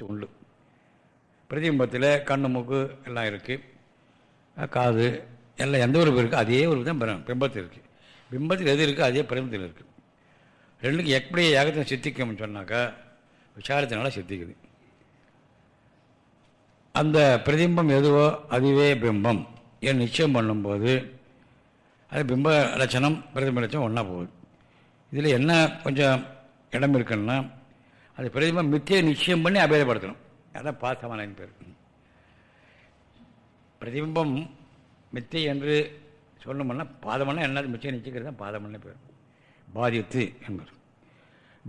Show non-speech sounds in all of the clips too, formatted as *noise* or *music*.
உண்டு. பிரதிபிம்பத்தில் கண்ணு மூக்கு எல்லாம் இருக்குது காது எல்லாம் எந்த உறுப்பு இருக்குது அதே உறுப்பு தான் பிரம் பிம்பத்தில் இருக்குது பிம்பத்தில் எது இருக்குது அதே பிரதிபத்தில் இருக்குது ரெண்டுக்கும் எப்படி ஏகத்தை சித்திக்கும்னு சொன்னாக்கா விசாரத்தினால சித்திக்குது. அந்த பிரதிபிம்பம் எதுவோ அதுவே பிம்பம். என் நிச்சயம் பண்ணும்போது அது பிம்ப லட்சணம் பிரதிபிம்ப லட்சணம் ஒன்றா போகுது. இதில் என்ன கொஞ்சம் இடம் இருக்குன்னா அது பிரதிபம் மித்தியை நிச்சயம் பண்ணி அபேதப்படுத்தணும். அதான் பாசமான பேர். பிரதிபிம்பம் மித்தை என்று சொல்லணும்னா பாதமன்னா என்னது மிச்சம் நிச்சயிக்கிறது தான் பாதமன்னு பேர். பாதித்து என்பது.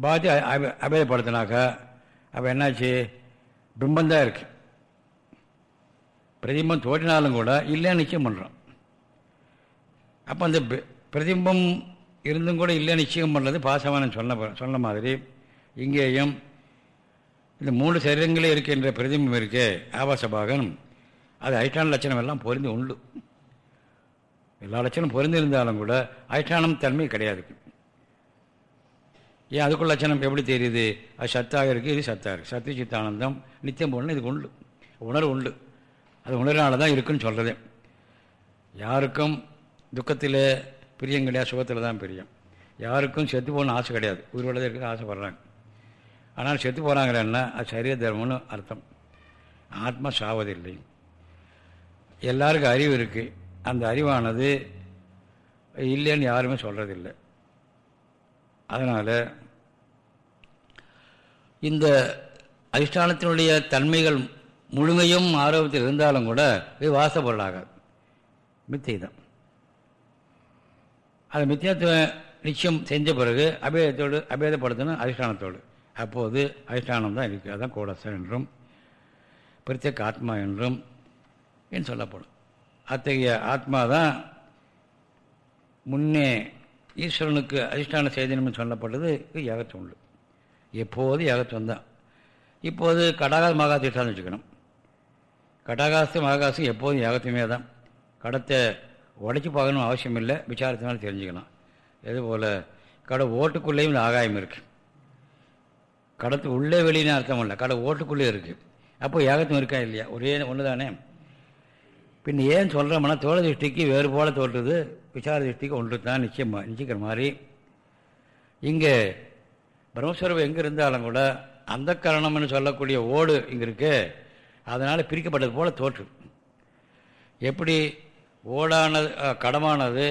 பாதி அபே- அபேதப்படுத்தினாக்கா அப்போ என்னாச்சு? பிம்பந்தான் இருக்கு. பிரதிபிம்பம் தோற்றினாலும் கூட இல்லைன்னு நிச்சயம் பண்ணுறோம் அப்போ அந்த பிரதிபிம்பம் இருந்தும் கூட இல்லை நிச்சயம் பண்ணுறது பாசமான சொன்ன சொன்ன மாதிரி இங்கேயும் இந்த மூணு சரீரங்களே இருக்கின்ற பிரதிபிம்பம் இருக்கே ஆபாசபாகன் அது ஐட்டான லட்சணம் எல்லாம் பொருந்தி உண்டு. எல்லா லட்சணம் பொருந்திருந்தாலும் கூட ஐட்டானம் தன்மை கிடையாது. ஏன் அதுக்குள்ள லட்சணம் எப்படி தெரியுது? அது சத்தாக இருக்குது இது சத்தாக இருக்குது சத்திய சித்தானந்தம் நித்தியம் பொண்ணு இதுக்கு உண்டு. உணர்வு உண்டு. அது உணர்னால தான் இருக்குன்னு சொல்கிறது யாருக்கும் துக்கத்தில் பிரியம் கிடையாது சுகத்தில் தான் பிரியம். யாருக்கும் செத்து போகணும்னு ஆசை கிடையாது. உயிரோட இருக்கிற ஆசைப்படுறாங்க. ஆனால் செத்து போகிறாங்களேன்னா அது சரீர தர்மம்னு அர்த்தம். ஆத்மா சாவதில்லை. எல்லாருக்கும் அறிவு இருக்குது அந்த அறிவானது இல்லைன்னு யாருமே சொல்கிறதில்லை அதனால் இந்த அதிஷ்டானத்தினுடைய தன்மைகள் முழுமையும் ஆரோக்கியத்தில் இருந்தாலும் கூட இது வாசப்பொருளாகாது மித்தை தான் அது மித்தியத்துவ நிச்சயம் செஞ்ச பிறகு அபேதத்தோடு அபேதப்படுத்தணும் அதிஷ்டானத்தோடு. அப்போது அதிஷ்டானம் தான் இருக்குது அதுதான் கோடசன் என்றும் பிரத்யேக ஆத்மா என்றும் என்று சொல்லப்படும். அத்தகைய ஆத்மா தான் முன்னே ஈஸ்வரனுக்கு அதிஷ்டான செய்தினம்னு சொல்லப்பட்டது. ஏகத்துவம் உண்டு எப்போது ஏகத்துவம் தான்? இப்போது கடாகாச மகாதிஷ்டான்னு வச்சுக்கணும். கடாகாசு மகாகாசம் எப்போதும் ஏகத்துவமே தான். கடத்தை உடைச்சி பார்க்கணும் அவசியம் இல்லை விசாரத்தினால தெரிஞ்சுக்கலாம். இதுபோல் கடை ஓட்டுக்குள்ளேயும் ஆகாயம் இருக்குது கடத்து உள்ளே வெளியின்னு அர்த்தம் இல்லை. கடை ஓட்டுக்குள்ளே இருக்குது அப்போ ஏகத்தும் இருக்கா இல்லையா? ஒரே ஒன்று தானே பின் ஏன் சொல்கிறோம்னா தோழ திருஷ்டிக்கு வேறு போல தோற்றுது விசார திருஷ்டிக்கு ஒன்று தான் நிச்சயமாக நிச்சயிக்கிற மாதிரி. இங்கே பிரம்மஸ்வரூபம் எங்கே இருந்தாலும் கூட அந்த கரணம்னு சொல்லக்கூடிய ஓடு இங்கே இருக்கு. அதனால் பிரிக்கப்பட்டது போல் தோற்று. எப்படி ஓடானது கடமானது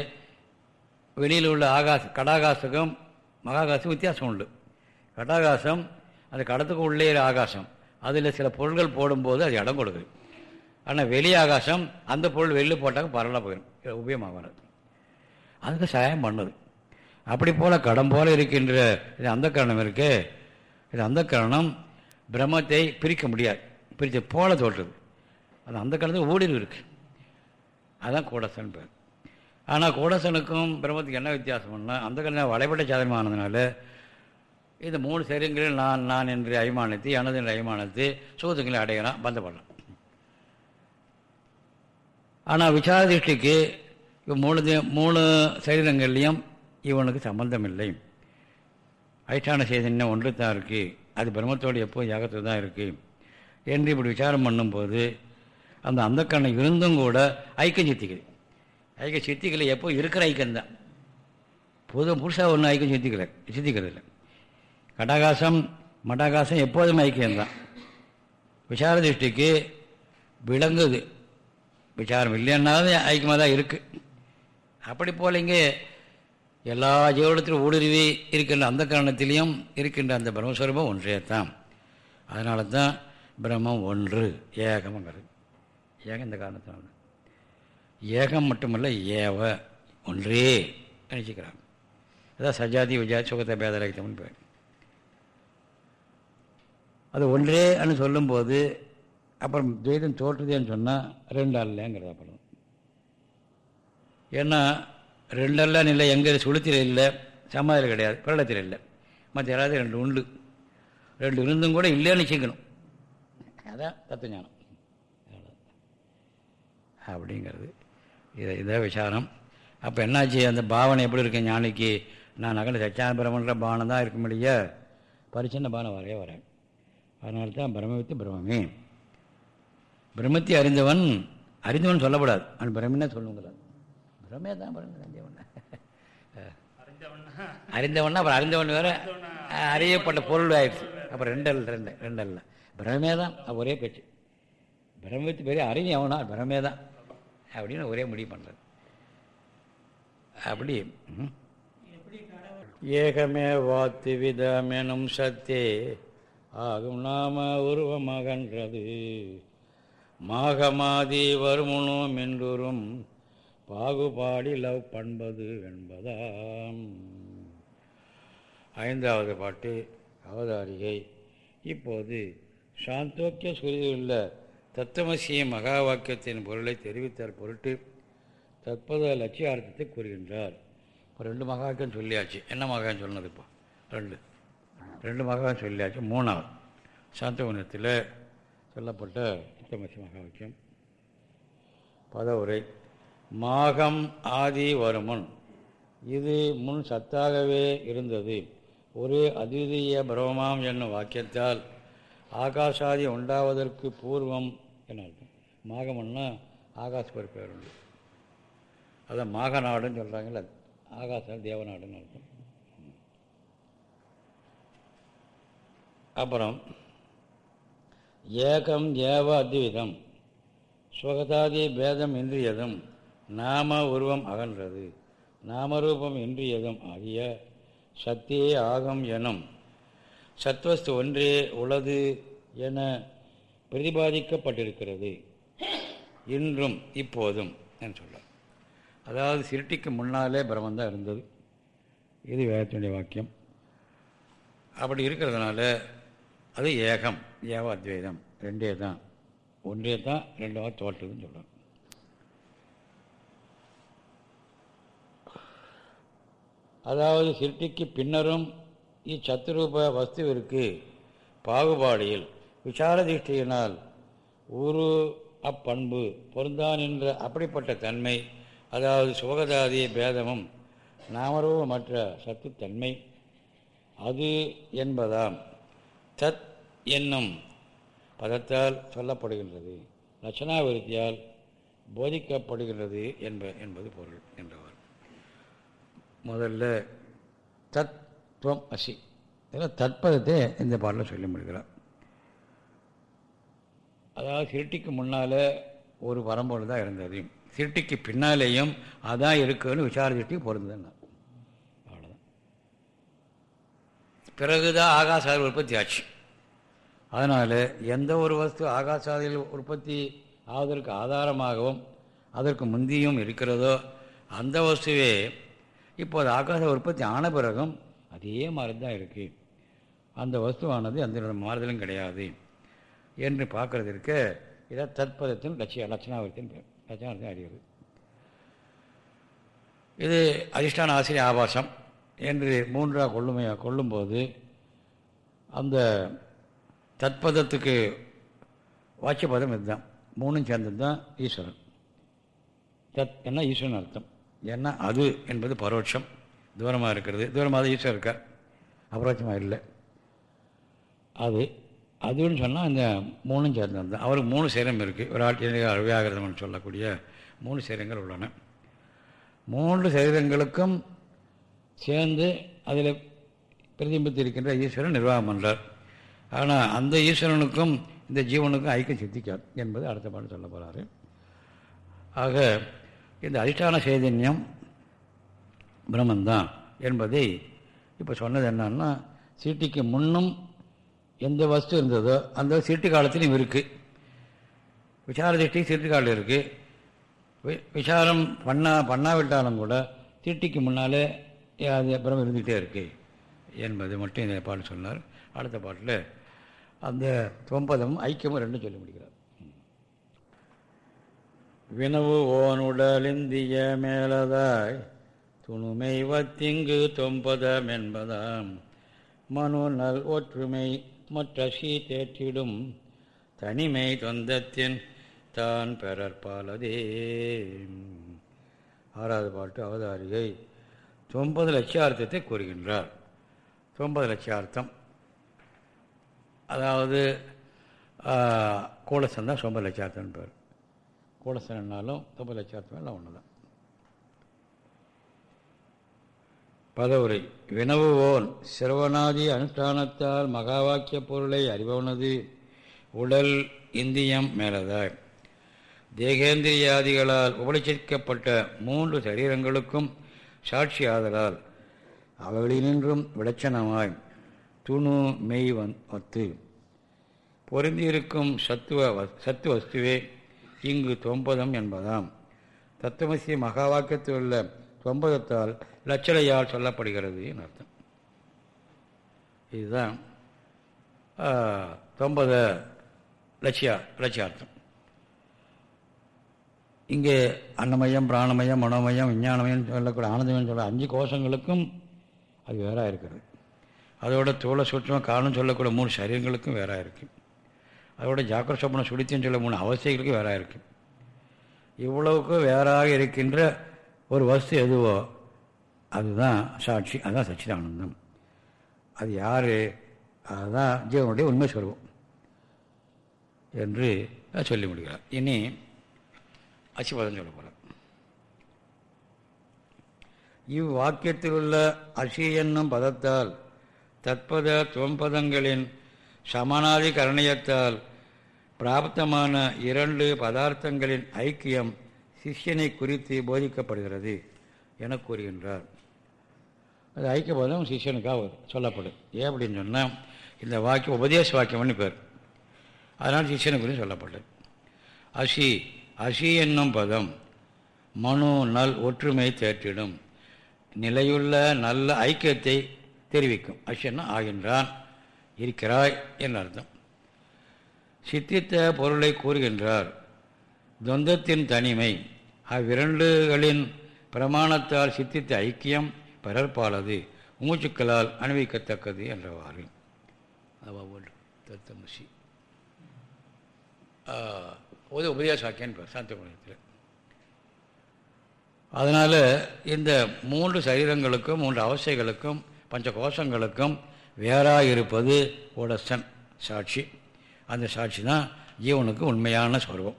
வெளியில் உள்ள ஆகாச கடாகாசகம் மகாகாசம் வித்தியாசம் உண்டு. கடாகாசம் அந்த கடத்துக்கு உள்ளே ஆகாசம். அதில் சில பொருள்கள் போடும்போது அது இடம் கொடுக்குது. ஆனால் வெளி ஆகாசம் அந்த பொருள் வெளியில் போட்டாங்க பரவலாக போயிடும் உபயோகமாகாது. அதுக்கு சகாயம் பண்ணுது. அப்படி போல் கடம் போல் இருக்கின்ற இது அந்த கரணம் இருக்கு இது அந்த கரணம் பிரம்மத்தை பிரிக்க முடியாது. பிரித்து போல தோற்றுது. அது அந்த கரணத்துக்கு ஊடுருவு இருக்குது அதுதான் கூடசன் பேர். ஆனால் கூடசனுக்கும் பிரம்மத்துக்கு என்ன வித்தியாசம்னா அந்த கரணம் வளைபட்ட சாதனமானதுனால இந்த மூணு சரீரங்களில் நான் நான் என்று அபிமானத்தை எனது என்ற அபிமானத்தை சுகத்துக்களை அடையலாம் பந்தப்படலாம். ஆனால் விசாரதிஷ்டிக்கு இவன் மூணு தி- மூணு சரீரங்கள்லையும் இவனுக்கு சம்பந்தம் இல்லை அதிஷ்டான சைதன்யம் ஒன்று தான் இருக்குது அது பிரம்மத்தோடு எப்போது யாகத்தில் தான் இருக்குது என்று இப்படி விசாரம் பண்ணும்போது அந்த அந்த கண்ணை இருந்தும் கூட ஐக்கியம் சித்திக்குது. ஐக்கிய சித்திக்கலை எப்போ இருக்கிற ஐக்கியம் தான் பொது புதுசாக ஒன்றும் ஐக்கியம் சித்திக்கலை சித்திக்கிறது இல்லை கடகாசம் மடகாசம் எப்போதும் ஐக்கியம்தான். விசார திருஷ்டிக்கு விளங்குது. விசாரம் இல்லைன்னாலும் ஐக்கியமாக தான் இருக்குது அப்படி போல இங்கே எல்லா ஜீவனத்திலும் ஊடுருவி இருக்கின்ற அந்த காரணத்திலையும் இருக்கின்ற அந்த பிரம்மஸ்வரூபம் ஒன்றே தான் அதனால தான் பிரம்மம் ஒன்று ஏகம்ங்கிறது ஏகம் இந்த காரணத்தினால. ஏகம் மட்டுமல்ல ஏவ ஒன்றே நினச்சிக்கிறாங்க அதான் சஜாதி விஜா சுகத்தை பேதலகித்தம்னு பேர் அது ஒன்றே அனு சொல்லும்போது அப்புறம் துவைதம் தோற்றுதேன்னு சொன்னால் ரெண்டு அல்லங்கிறத படம் ஏன்னா ரெண்டல்ல நிலை எங்கே சுளுத்தில் இல்லை சமாதியில் கிடையாது பிரளத்தில் இல்லை. மற்ற யாராவது ரெண்டு உண்டு. ரெண்டு இருந்தும் கூட இல்லைன்னு சிக்கணும் அதான் தத்துவ ஞானம் அப்படிங்கிறது. இதை இதான் விசாரம். அப்போ என்னாச்சு? அந்த பாவனை எப்படி இருக்கேன் ஞானிக்கு? நான் நகல சச்சான பிரமன்ற பானம் தான் இருக்க முடியாது பரிச்சின்ன பானம் வரைய வரேன். அதனால தான் பிரம்மவித்து பிரம்மே பிரம்மத்தை அறிந்தவன் அறிந்தவன் சொல்லப்படாது. அவன் பிரம்மனே சொல்லணுங்கிறான் பிரம்மே தான் பிரம்ம அறிந்தவன் அறிந்தவன்னா அப்புறம் அறிந்தவன் வேற அறியப்பட்ட பொருள் ஆயிடுச்சு. அப்புறம் ரெண்டல் ரெண்டு ரெண்டல்ல. பிரமே தான் ஒரே பேச்சு. பிரம்மத்து பெரிய அறிஞ அவனா பிரமே தான். அப்படின்னு ஒரே முடிவு பண்ணுறது அப்படி ஏகமே வாத்து விதமெனும் சத்தே ஆகும் நாம உருவமகன்றது. மாகமாதி வருமுனோ பாகுபாடி லவ் பண்பது என்பதாம். ஐந்தாவது பாட்டு அவதாரிகை. இப்போது சாந்தோக்கிய சுருதியுள்ள தத்துவசிய மகா வாக்கியத்தின் பொருளை தெரிவித்தார் பொருட்டு தற்போது லட்சியார்த்தத்தை கூறுகின்றார். இப்போ ரெண்டு மகாவாக்கியம் சொல்லியாச்சு. என்ன மகாயம் சொன்னது இப்போ? ரெண்டு. ரெண்டு மகாவாக்கியம் சொல்லியாச்சு மூணாவது. சாந்தகுணத்தில் சொல்லப்பட்ட தத்துவமசி மகாவாக்கியம். பதவுரை மாகம் ஆதி வருமுன் இது முன் சத்தாகவே இருந்தது. ஒரு அதிதீய பிரமமாம் என்னும் வாக்கியத்தால் ஆகாஷாதி உண்டாவதற்கு பூர்வம் என்ன அர்த்தம். மாகமன்னா ஆகாச பேர் உண்டு அதான் மாகநாடுன்னு சொல்கிறாங்கல்ல ஆகாச தேவநாடுன்னு அர்த்தம். அப்புறம் ஏகம் ஏவ அத்விதம். சுகதாதி பேதம் இன்றியதும் நாம உருவம் அகன்றது. நாமரூபம் இன்றியதும் ஆகிய சத்தியே ஆகம் எனும் சத்வஸ்து ஒன்றே உளது என பிரதிபாதிக்கப்பட்டிருக்கிறது. இன்றும் இப்போதும் என்று சொல்ல அதாவது சிருட்டிக்கு முன்னாலே பிரம்மந்தான் இருந்தது. இது வேதத்தினுடைய வாக்கியம். அப்படி இருக்கிறதுனால அது ஏகம் ஏவ அத்வைதம் ரெண்டே தான். ஒன்றே தான் ரெண்டாவது தோற்றுதுன்னு சொல்கிறோம் அதாவது சிருட்டிக்கு பின்னரும் இச்சத்துரூப வஸ்துவிற்கு பாகுபாடியில் விசார திருஷ்டியினால் ஊரு அப்பண்பு பொருந்தான் என்ற அப்படிப்பட்ட தன்மை அதாவது சுகதாதி பேதமும் நாமரூபமற்ற சத்துத்தன்மை அது என்பதாம். தத் என்னும் பதத்தால் சொல்லப்படுகின்றது. லட்சணாவிருத்தியால் போதிக்கப்படுகின்றது என்ப என்பது பொருள் என்றவர் முதல்ல தத்வம் அசி. இதில் தத்பதத்தை இந்த பாடலில் சொல்லி முடிக்கிறார். அதாவது சிருட்டிக்கு முன்னால் ஒரு வரம்போடு தான் இருந்தது. சிருட்டிக்கு பின்னாலேயும் அதான் இருக்குன்னு விசார திருஷ்டிக்கு பொருந்ததுன்னா அவ்வளோதான் பிறகுதான் ஆகாசாதி உற்பத்தி ஆச்சு. அதனால் எந்த ஒரு வஸ்து ஆகாசாதியில் உற்பத்தி ஆவதற்கு ஆதாரமாகவும் அதற்கு முந்தியும் இருக்கிறதோ அந்த வஸ்துவே இப்போது ஆகாச உற்பத்தி ஆன பிறகும் அதே மாதிரி தான் இருக்குது அந்த வஸ்துவானது அந்த மாறுதலும் கிடையாது என்று பார்க்குறதற்கு இதை தற்பதத்தின் லட்சிய லட்சணாவர்த்தின் பேர் லட்சணாவர்த்தி இது அதிஷ்டான ஆசிரியர் ஆபாசம். என்று மூன்றாக கொள்ளுமையாக கொள்ளும்போது அந்த தத்பதத்துக்கு வாட்சியபதம் இதுதான். மூணும் சேர்ந்தது தான் ஈஸ்வரன். தத் என்ன ஈஸ்வரன் அர்த்தம்? ஏன்னா அது என்பது பரோட்சம். தூரமாக இருக்கிறது. தூரமாக தான் ஈஸ்வரன் இருக்கார். அபரோட்சமாக இல்லை. அது அதுன்னு சொன்னால் இந்த மூணும் சேர்ந்தது தான் அவருக்கு மூணு சேரம் இருக்குது ஒரு ஆட்சியர் வியாகிரதம்னு சொல்லக்கூடிய மூணு சேரங்கள் உள்ளன. மூன்று சரீரங்களுக்கும் சேர்ந்து அதில் பிரதிபித்து இருக்கின்ற ஈஸ்வரன் நிர்வாகம் பண்ணுறார் ஆனால் அந்த ஈஸ்வரனுக்கும் இந்த ஜீவனுக்கும் ஐக்கியம் சித்திக்காது என்பது அடுத்த பாடம் சொல்ல போகிறாரு ஆக இந்த அதிஷ்டான சைதன்யம் பிரம்மந்தான் என்பதை இப்போ சொன்னது என்னன்னா சீட்டிக்கு முன்னும் எந்த வஸ்து இருந்ததோ அந்த சீட்டு காலத்திலையும் இருக்குது விசார திருஷ்டி சீட்டு காலம் இருக்குது விசாரம் பண்ணா பண்ணாவிட்டாலும் கூட சீட்டிக்கு முன்னாலே அது அப்புறம் இருந்துகிட்டே இருக்குது என்பது மட்டும் இந்த பாட்டு சொன்னார். அடுத்த பாட்டில் அந்த தொம்பதமும் ஐக்கியமும் ரெண்டும் சொல்லி முடிக்கிறார். வினவு ஓனுடலிந்திய மேலதாய் துணுமை வத்திங்கு தொம்பதம் என்பதாம். மனு நல் ஒற்றுமை மற்ற சீ தேற்றிடும் தனிமை தொந்தத்தின் தான் பெறற்பாலதே. ஆறாவது பாட்டு அவதாரிகை. தொம்பது லட்சார்த்தத்தை கூறுகின்றார். தொம்பது லட்சார்த்தம் அதாவது கூலசன் தான் தொம்பது லட்சார்த்தம் பேர் கூலசனாலும் தொம்பது லட்சார்த்தம் எல்லாம் ஒன்று தான் பதவுரை. வினவுவோன் சிறுவனாதி அனுஷ்டானத்தால் மகாவாக்கிய பொருளை அறிபவனது உடல் இந்தியம் மேலதாய். தேகேந்திரியாதிகளால் உபலட்சிக்கப்பட்ட மூன்று சரீரங்களுக்கும் சாட்சி ஆதலால் அவைகளினின்றும் விளச்சனமாய் துணு மெய் வந் வத்து. பொருந்தியிருக்கும் சத்துவ சத்து வஸ்துவே இங்கு தொம்பதம் என்பதாம். தத்துவசி மகாவாக்கியத்தில் உள்ள தொம்பதத்தால் லட்சலையால் சொல்லப்படுகிறது அர்த்தம். இதுதான் தொம்பத லட்சியா லட்சியார்த்தம். இங்கே அன்னமயம் பிராணமயம் மனோமயம் விஞ்ஞானமயம் சொல்லக்கூடிய ஆனந்தமயம் சொல்ல அஞ்சு கோஷங்களுக்கும் அது வேறாக இருக்கிறது அதோட தோலை சுற்றமாக காரணம் சொல்லக்கூடிய மூணு சரீரங்களுக்கும் வேறாக இருக்குது அதோட ஜாக்கிர சொப்பன சுடித்தின்னு சொல்ல மூணு அவசியங்களுக்கும் வேறாக இருக்குது இவ்வளவுக்கும் வேறாக இருக்கின்ற ஒரு வஸ்து எதுவோ அதுதான் சாட்சி அதுதான் சச்சிதானந்தம். அது யார்? அதுதான் ஜீவனுடைய உண்மை சொல்வோம் என்று சொல்லி முடிகிறார் இனி அசிபதம் சொல்ல போகிறார் இவ்வாக்கியத்தில் உள்ள அசி என்னும் பதத்தால் தற்பத துவம்பதங்களின் சமனாதி கரணியத்தால் பிராப்தமான இரண்டு பதார்த்தங்களின் ஐக்கியம் சிஷ்யனை குறித்து போதிக்கப்படுகிறது என கூறுகின்றார். அது ஐக்கியபோதம் சிஷியனுக்காக சொல்லப்படும். ஏன் அப்படின்னு சொன்னால் இந்த வாக்கியம் உபதேச வாக்கியம்னு பேர். அதனால் சிஷியனை குறித்து சொல்லப்பட்டது அசி அசி என்னும் பதம் மனு நல் ஒற்றுமை தேற்றிடும். நிலையுள்ள நல்ல ஐக்கியத்தை தெரிவிக்கும். அசின்னா ஆகின்றான் இருக்கிறாய் என்று அர்த்தம். சித்தித்த பொருளை கூறுகின்றார். தொந்தத்தின் தனிமை. அவ்விரண்டுகளின் பிரமாணத்தால் சித்தித்த ஐக்கியம் பிறர்பாலது. மூச்சுக்களால் அணிவிக்கத்தக்கது என்றவாறு. தத்தமசி பொது உபதேசாக்கியன் சாந்த குணத்தில் அதனால் இந்த மூன்று சரீரங்களுக்கும் மூன்று அவசைகளுக்கும் பஞ்ச கோஷங்களுக்கும் வேறாக இருப்பது ஓடசன் சாட்சி. அந்த சாட்சி தான் ஜீவனுக்கு உண்மையான சொருவம்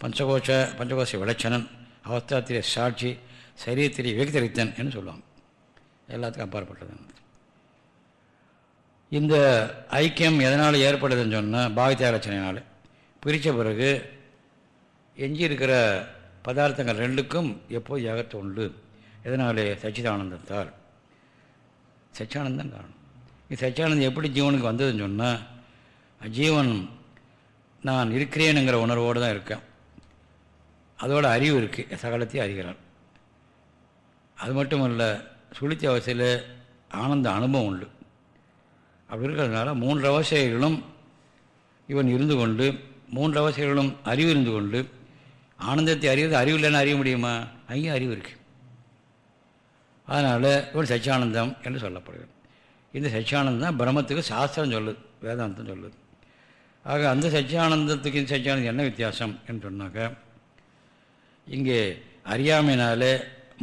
பஞ்சகோஷ பஞ்சகோஷ விளச்சனன் அவஸ்தாத்திரிய சாட்சி சரீரத்திலே வியக்தரித்தன் என்று சொல்லுவாங்க. எல்லாத்துக்கும் அப்பாற்பட்டது. இந்த ஐக்கியம் எதனால் ஏற்படுதுன்னு சொன்னால் பாகித்யாலட்சணையினால் பிரித்த பிறகு எஞ்சியிருக்கிற பதார்த்தங்கள் ரெண்டுக்கும் எப்போது ஏகத்தை உண்டு? எதனாலே? சச்சிதானந்தத்தால். சச்சியானந்தம் காரணம். இது சச்சியானந்தம் எப்படி ஜீவனுக்கு வந்ததுன்னு சொன்னால் ஜீவன் நான் இருக்கிறேனுங்கிற உணர்வோடு தான் இருக்கேன். அதோட அறிவு இருக்குது சகலத்தையும் அறிகிறான். அது மட்டும் இல்லை சுழித்த அவசையில் ஆனந்த அனுபவம் உண்டு. அப்படி இருக்கிறதுனால மூன்று அவசைகளும் இவன் இருந்து கொண்டு மூன்று அவசியங்களும் அறிவு இருந்து கொண்டு ஆனந்தத்தை அறிவது அறிவு இல்லைன்னு அறிய முடியுமா? அங்கேயும் அறிவு இருக்கு. அதனால் ஒரு சச்சியானந்தம் என்று சொல்லப்படுகிறது. இந்த சச்சியானந்தம் தான் பிரம்மத்துக்கு சாஸ்திரம் சொல்லுது வேதாந்தம் சொல்லுது. ஆக அந்த சச்சியானந்தத்துக்கு இந்த சச்சியானந்தம் என்ன வித்தியாசம் என்று சொன்னாக்க இங்கே அறியாமையினாலே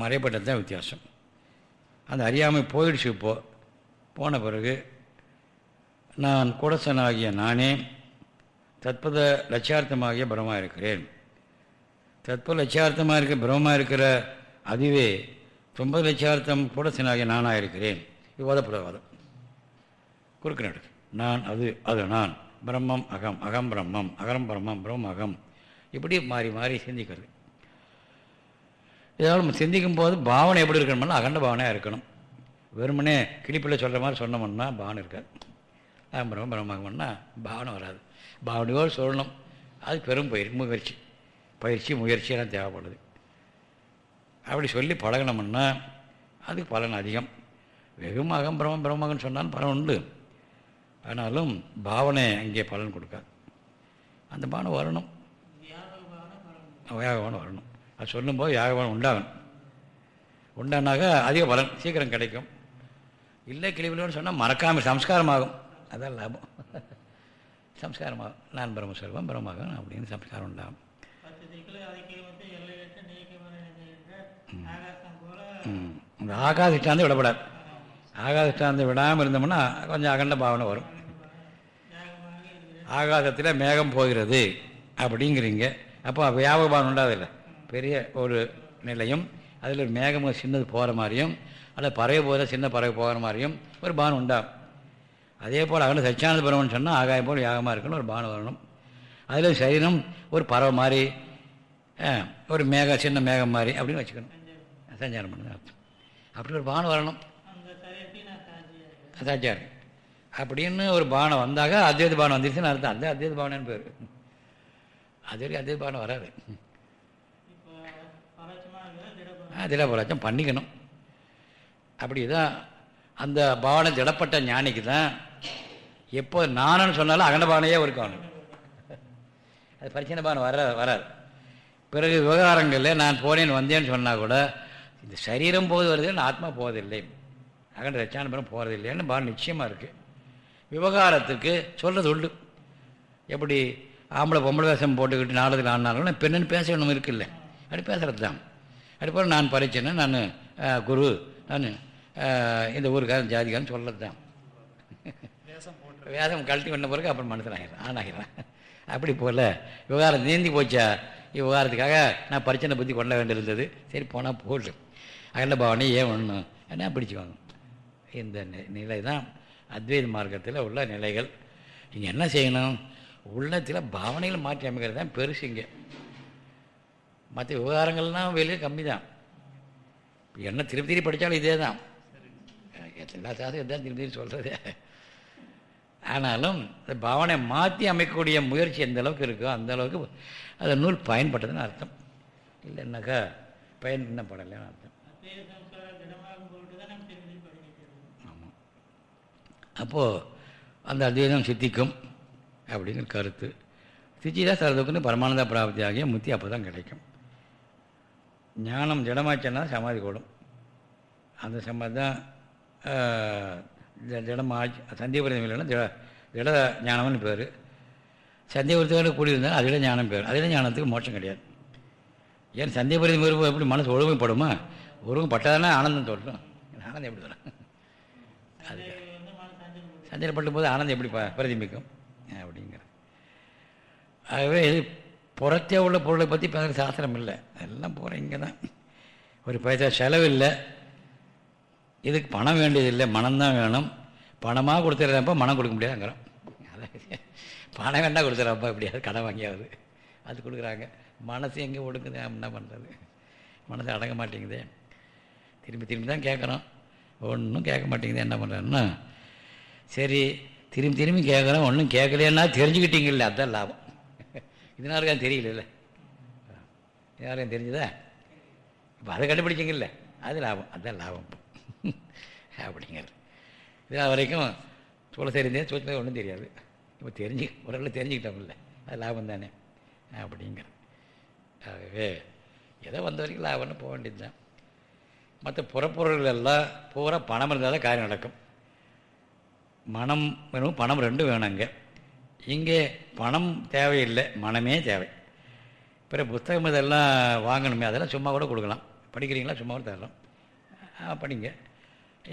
மறைப்பட்டது தான் வித்தியாசம். அந்த அறியாமை போயிடுச்சு இப்போது போன பிறகு நான் கூடசனாகிய நானே தற்பத லட்சார்த்தமாகிய பிரமா இருக்கிறேன். தற்ப லட்சியார்த்தமாக இருக்க பிரமமாக இருக்கிற அதுவே தொம்பது லட்சார்த்தம் கூடசனாகிய நானாக இருக்கிறேன். இது வாதப்புறவாதம் குறுக்கு நான் அது அது நான். பிரம்மம் அகம் அகம் பிரம்மம். அகரம் பிரம்மம் பிரம்ம அகம். இப்படி மாறி மாறி சிந்திக்கிறது. இதனால் நம்ம சிந்திக்கும் போது பாவனை எப்படி இருக்கணும்னா அகண்ட பாவனையாக இருக்கணும். வெறுமனே கிளிப்பிள்ளை சொல்கிற மாதிரி சொன்னோம்னா பாவனை இருக்காது. அகம் பிரம்மம் பிரம்மகம்னா பாவனை வராது. பாவனையோடு சொல்லணும். அது பெரும் பயிர் முயற்சி. பயிற்சி முயற்சியெல்லாம் தேவைப்படுது. அப்படி சொல்லி பழகினோம்னா அதுக்கு பலன் அதிகம். வெறும் அகம் பிரம்மம் பிரம்மகன்னு சொன்னாலும் பலன் உண்டு. ஆனாலும் பாவனை அங்கே பலன் கொடுக்காது. அந்த பானம் வரணும். யாகவானம் வரணும். அது சொல்லும்போது யாகவானம் உண்டாகணும். உண்டானாக்க அதிக பலன் சீக்கிரம் கிடைக்கும். இல்லை கிளிவிலன்னு சொன்னால் மறக்காமல் சம்ஸ்காரமாகும். அதான் லாபம். சம்ஸ்காரமாகும் நான் பிரம்மஸ்வரூபம் பிரம்மாகும் அப்படின்னு சம்ஸ்காரம் உண்டாகும் இந்த ஆகாதிஷ்டாந்து விடப்படாது. ஆகாதிஷ்டாந்து விடாமல் இருந்தோம்னா கொஞ்சம் அகண்ட பாவனை வரும். ஆகாசத்தில் மேகம் போகிறது அப்படிங்கிறீங்க. அப்போ வியாபகபானம் உண்டாதில்ல பெரிய ஒரு நிலையும் அதில் ஒரு மேகம் சின்னது போகிற மாதிரியும் அல்லது பறவை போகிற சின்ன பறவை போகிற மாதிரியும் ஒரு பானம் உண்டாகும். அதே போல் அகல சச்சியானந்த பிரமன் சொன்னால் ஆகாயம் போல் யாகமாக இருக்கணும் ஒரு பானம் வரணும். அதில் சரீரம் ஒரு பறவை மாதிரி ஒரு மேக சின்ன மேகம் மாதிரி அப்படின்னு வச்சுக்கணும். சஞ்சாரம் பண்ணுங்க. அர்த்தம் அப்படி ஒரு பானம் வரணும். சாட்சியார் அப்படின்னு ஒரு பானம் வந்தாக அத்வைத பானம் வந்துருச்சுன்னு அர்த்தம். அந்த அத்வைத பாவனன்னு பேர். அது வரைக்கும் அத்வைத பானம் வராது. திடபராட்சம் பண்ணிக்கணும். அப்படி தான் அந்த பாவனை திடப்பட்ட ஞானிக்கு தான் எப்போ நானுன்னு சொன்னாலும் அகண்டபானையே இருக்கணும் அது பரிச்சனை பாவனை வர வராது. பிறகு விவகாரங்களில் நான் போனேன்னு வந்தேன்னு சொன்னால் கூட இந்த சரீரம் போது வருதுன்னு ஆத்மா போவதில்லை. அகண்ட ரச்சானபுரம் போகிறதில்லைன்னு பானம் நிச்சயமாக இருக்குது விவகாரத்துக்கு சொல்கிறது உண்டு. எப்படி ஆம்பளை பொம்பளை வேஷம் போட்டுக்கிட்டு நாடகத்தில் ஆனாலும் பெண்ணுன்னு பேச ஒன்றும் இருக்குல்ல. அப்படி பேசுகிறது தான் அதுபோல் நான் பரிச்சனை நான் குரு நான் இந்த ஊருக்காரன் ஜாதிக்காரன் சொல்கிறது தான் வேதம் கழட்டி வந்த பிறகு அப்புறம் மனசில் ஆகிடுறேன் ஆனாகிறேன் அப்படி போகல விவகாரம் நீந்தி போச்சா? விவகாரத்துக்காக நான் பரிச்சனை பற்றி கொள்ள வேண்டியிருந்தது சரி போனால் போட்டு அகல பாவனை ஏன் ஒன்று என்ன பிடிச்சிவாங்க இந்த நிலை தான் அத்வைத மார்க்கத்தில் உள்ள நிலைகள். இங்கே என்ன செய்யணும்? உள்ளத்தில் பாவனைகள் மாற்றி அமைக்கிறது தான் பெருசு இங்கே. மற்ற விவகாரங்கள்லாம் வெளியே கம்மி தான் என்ன திருப்பி திருப்பி படித்தாலும் இதே தான் எல்லா சாதம் இதுதான் திருப்பி திருப்பி சொல்கிறது ஆனாலும் இந்த பாவனை மாற்றி அமைக்கக்கூடிய முயற்சி எந்த அளவுக்கு இருக்கோ அந்த அளவுக்கு அந்த நூல் பயன்பட்டதுன்னு அர்த்தம். இல்லைன்னாக்கா பயன் என்ன படலைன்னு அர்த்தம். ஆமாம் அப்போது அந்த அத்வைதம் சித்திக்கும் அப்படிங்கிற கருத்து. சித்திதான் சரதுக்குன்னு பரமானந்த பிராப்தி ஆகிய முத்தி அப்போ தான் கிடைக்கும். ஞானம் ஜடமாச்சன்னா சமாதி கூடும். அந்த சமாதி தான் ஜடமாச்சு சந்தியபுரம் இல்லைன்னா ஜட ஜட ஞானம்னு பேர். சந்தியபுரத்தோடு கூடியிருந்தாலும் அதிட ஞானம் பேர். அதிட ஞானத்துக்கு மோட்சம் கிடையாது. ஏன் சந்தியபுரம் விருப்பம் எப்படி மனசு ஒழுங்குப்படுமா ஒழுங்குப்பட்டாதானே ஆனந்தம் தோட்டும் ஆனந்தம் எப்படி வரும் அது சஞ்சலப்படும் போது ஆனந்தம் எப்படி பிரதிபிக்கும்? அப்படிங்கிற ஆகவே இது புறத்தே உள்ள பொருளை பற்றி பேசுகிற சாஸ்திரம் இல்லை. எல்லாம் போகிற இங்கே தான் ஒரு பைசா செலவு இல்லை. இதுக்கு பணம் வேண்டியதில்லை மனம்தான் வேணும். பணமாக கொடுத்துட்றப்ப மனம் கொடுக்க முடியாதுங்கிறோம். அதான் பணம் வேண்டாம் கொடுத்துட்றப்பா எப்படியாவது கடன் வாங்கியாவது. அது கொடுக்குறாங்க. மனசு எங்கே ஒடுக்குது? என்ன பண்ணுறது மனசு அடங்க மாட்டேங்குது. திரும்பி திரும்பி தான் கேட்குறோம். ஒன்றும் கேட்க மாட்டேங்குது. என்ன பண்ணுறேன்னா சரி திரும்பி திரும்பி கேட்குறோம். ஒன்றும் கேட்கலைன்னா தெரிஞ்சுக்கிட்டீங்கல்ல. அதுதான் லாபம். இதனால தெரியல யாருக்கும் தெரிஞ்சுதா? இப்போ அதை கண்டுபிடிச்சிங்கல்ல. அது லாபம். அதுதான் லாபம். *laughs* அப்படிங்கிறது இதனால் வரைக்கும் சொல்ல தெரிஞ்சேன் சோச்சமே ஒன்றும் தெரியாது. இப்போ தெரிஞ்சு ஓரளவு தெரிஞ்சுக்கிட்டோம்ல அது லாபம் தானே அப்படிங்கிறது ஆகவே எதோ வந்த வரைக்கும் லாபம்னு போக வேண்டியது தான் மற்ற புறப்பொருள்கள் எல்லாம் பூரா பணம் இருந்தால் தான் காரியம் நடக்கும். மனம் வேணும் பணம் ரெண்டும் வேணுங்க. இங்கே பணம் தேவையில்லை மனமே தேவை. பிற புத்தகம் இதெல்லாம் வாங்கணுமே அதெல்லாம் சும்மா கூட கொடுக்கலாம். படிக்கிறீங்களா சும்மா கூட தரலாம். படிங்க.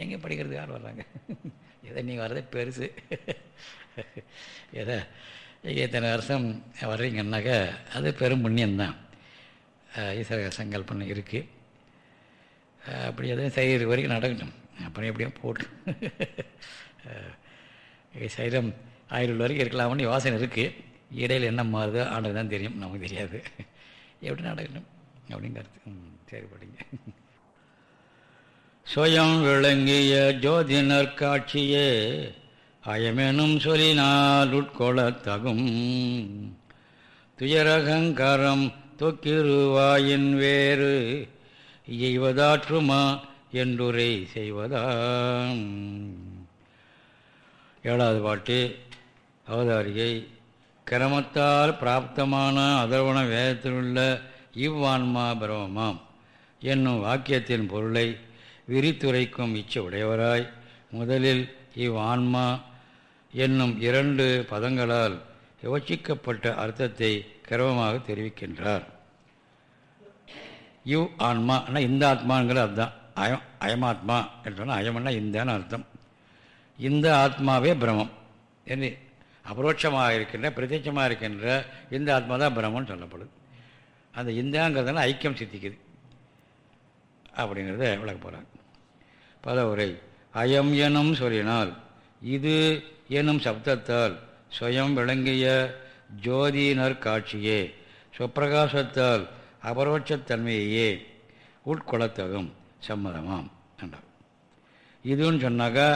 எங்கே படிக்கிறது யார் வர்றாங்க? எதை நீங்கள் வர்றதே பெருசு. எதை? இத்தனை வருஷம் வர்றீங்கன்னாக்கா அது பெரும் புண்ணியம்தான். ஈஸ்வர சங்கல்பம் இருக்குது அப்படி எதுவும் செய்கிற வரைக்கும் நடக்கட்டும். அப்புறம் எப்படியும் போட்டு சைரம் ஆயிரம் வரைக்கும் இருக்கலாம்னு யோசனை இருக்குது இடையில் என்ன மாறுதோ ஆண்டது தான் தெரியும். நமக்கு தெரியாது. எப்படி நடக்கணும் அப்படின்னு சரி படிங்க. சுயம் விளங்கிய ஜோதினர் காட்சியே அயமெனும் சொல்லினால் உட்கொள்ள தகும் துயரகங்காரம் தொக்கிருவாயின் வேறு எய்வதாற்றுமா என்றுரை செய்வதாம். ஏழாவது பாட்டு அவதாரிகை கிரமத்தால் பிராப்தமான அதர்வண வேதத்திலுள்ள இவ்வான்மா பிரமமாம் என்னும் வாக்கியத்தின் பொருளை விரித்துரைக்கும் இச்சை உடையவராய் முதலில் இவ்வான்மா என்னும் இரண்டு பதங்களால் யோசிக்கப்பட்ட அர்த்தத்தை கிரமமாக தெரிவிக்கின்றார். இவ் ஆன்மா ஆனால் இந்த ஆத்மாங்கிறது அதுதான். அயம் அயமாத்மா என்றால் அயம்னா அயமன்னா இந்தான்னு அர்த்தம். இந்த ஆத்மாவே பிரமம் என்று அபரோட்சமாக இருக்கின்ற பிரத்யட்சமாக இருக்கின்ற இந்த ஆத்மா தான் பிரமம்னு சொல்லப்படுது. அந்த இந்தாங்கிறதுனால ஐக்கியம் சித்திக்குது. அப்படிங்கிறத விளக்க போகிறாங்க பல உரை அயம் எனும் சொல்லினால் இது எனும் சப்தத்தால் சுயம் விளங்கிய ஜோதியினர் காட்சியே சுப்பிரகாசத்தால் அபரோட்சத்தன்மையையே உட்கொள்ளத்தகும் சம்மதமாம் என்றார். இதுன்னு சொன்னாக்கா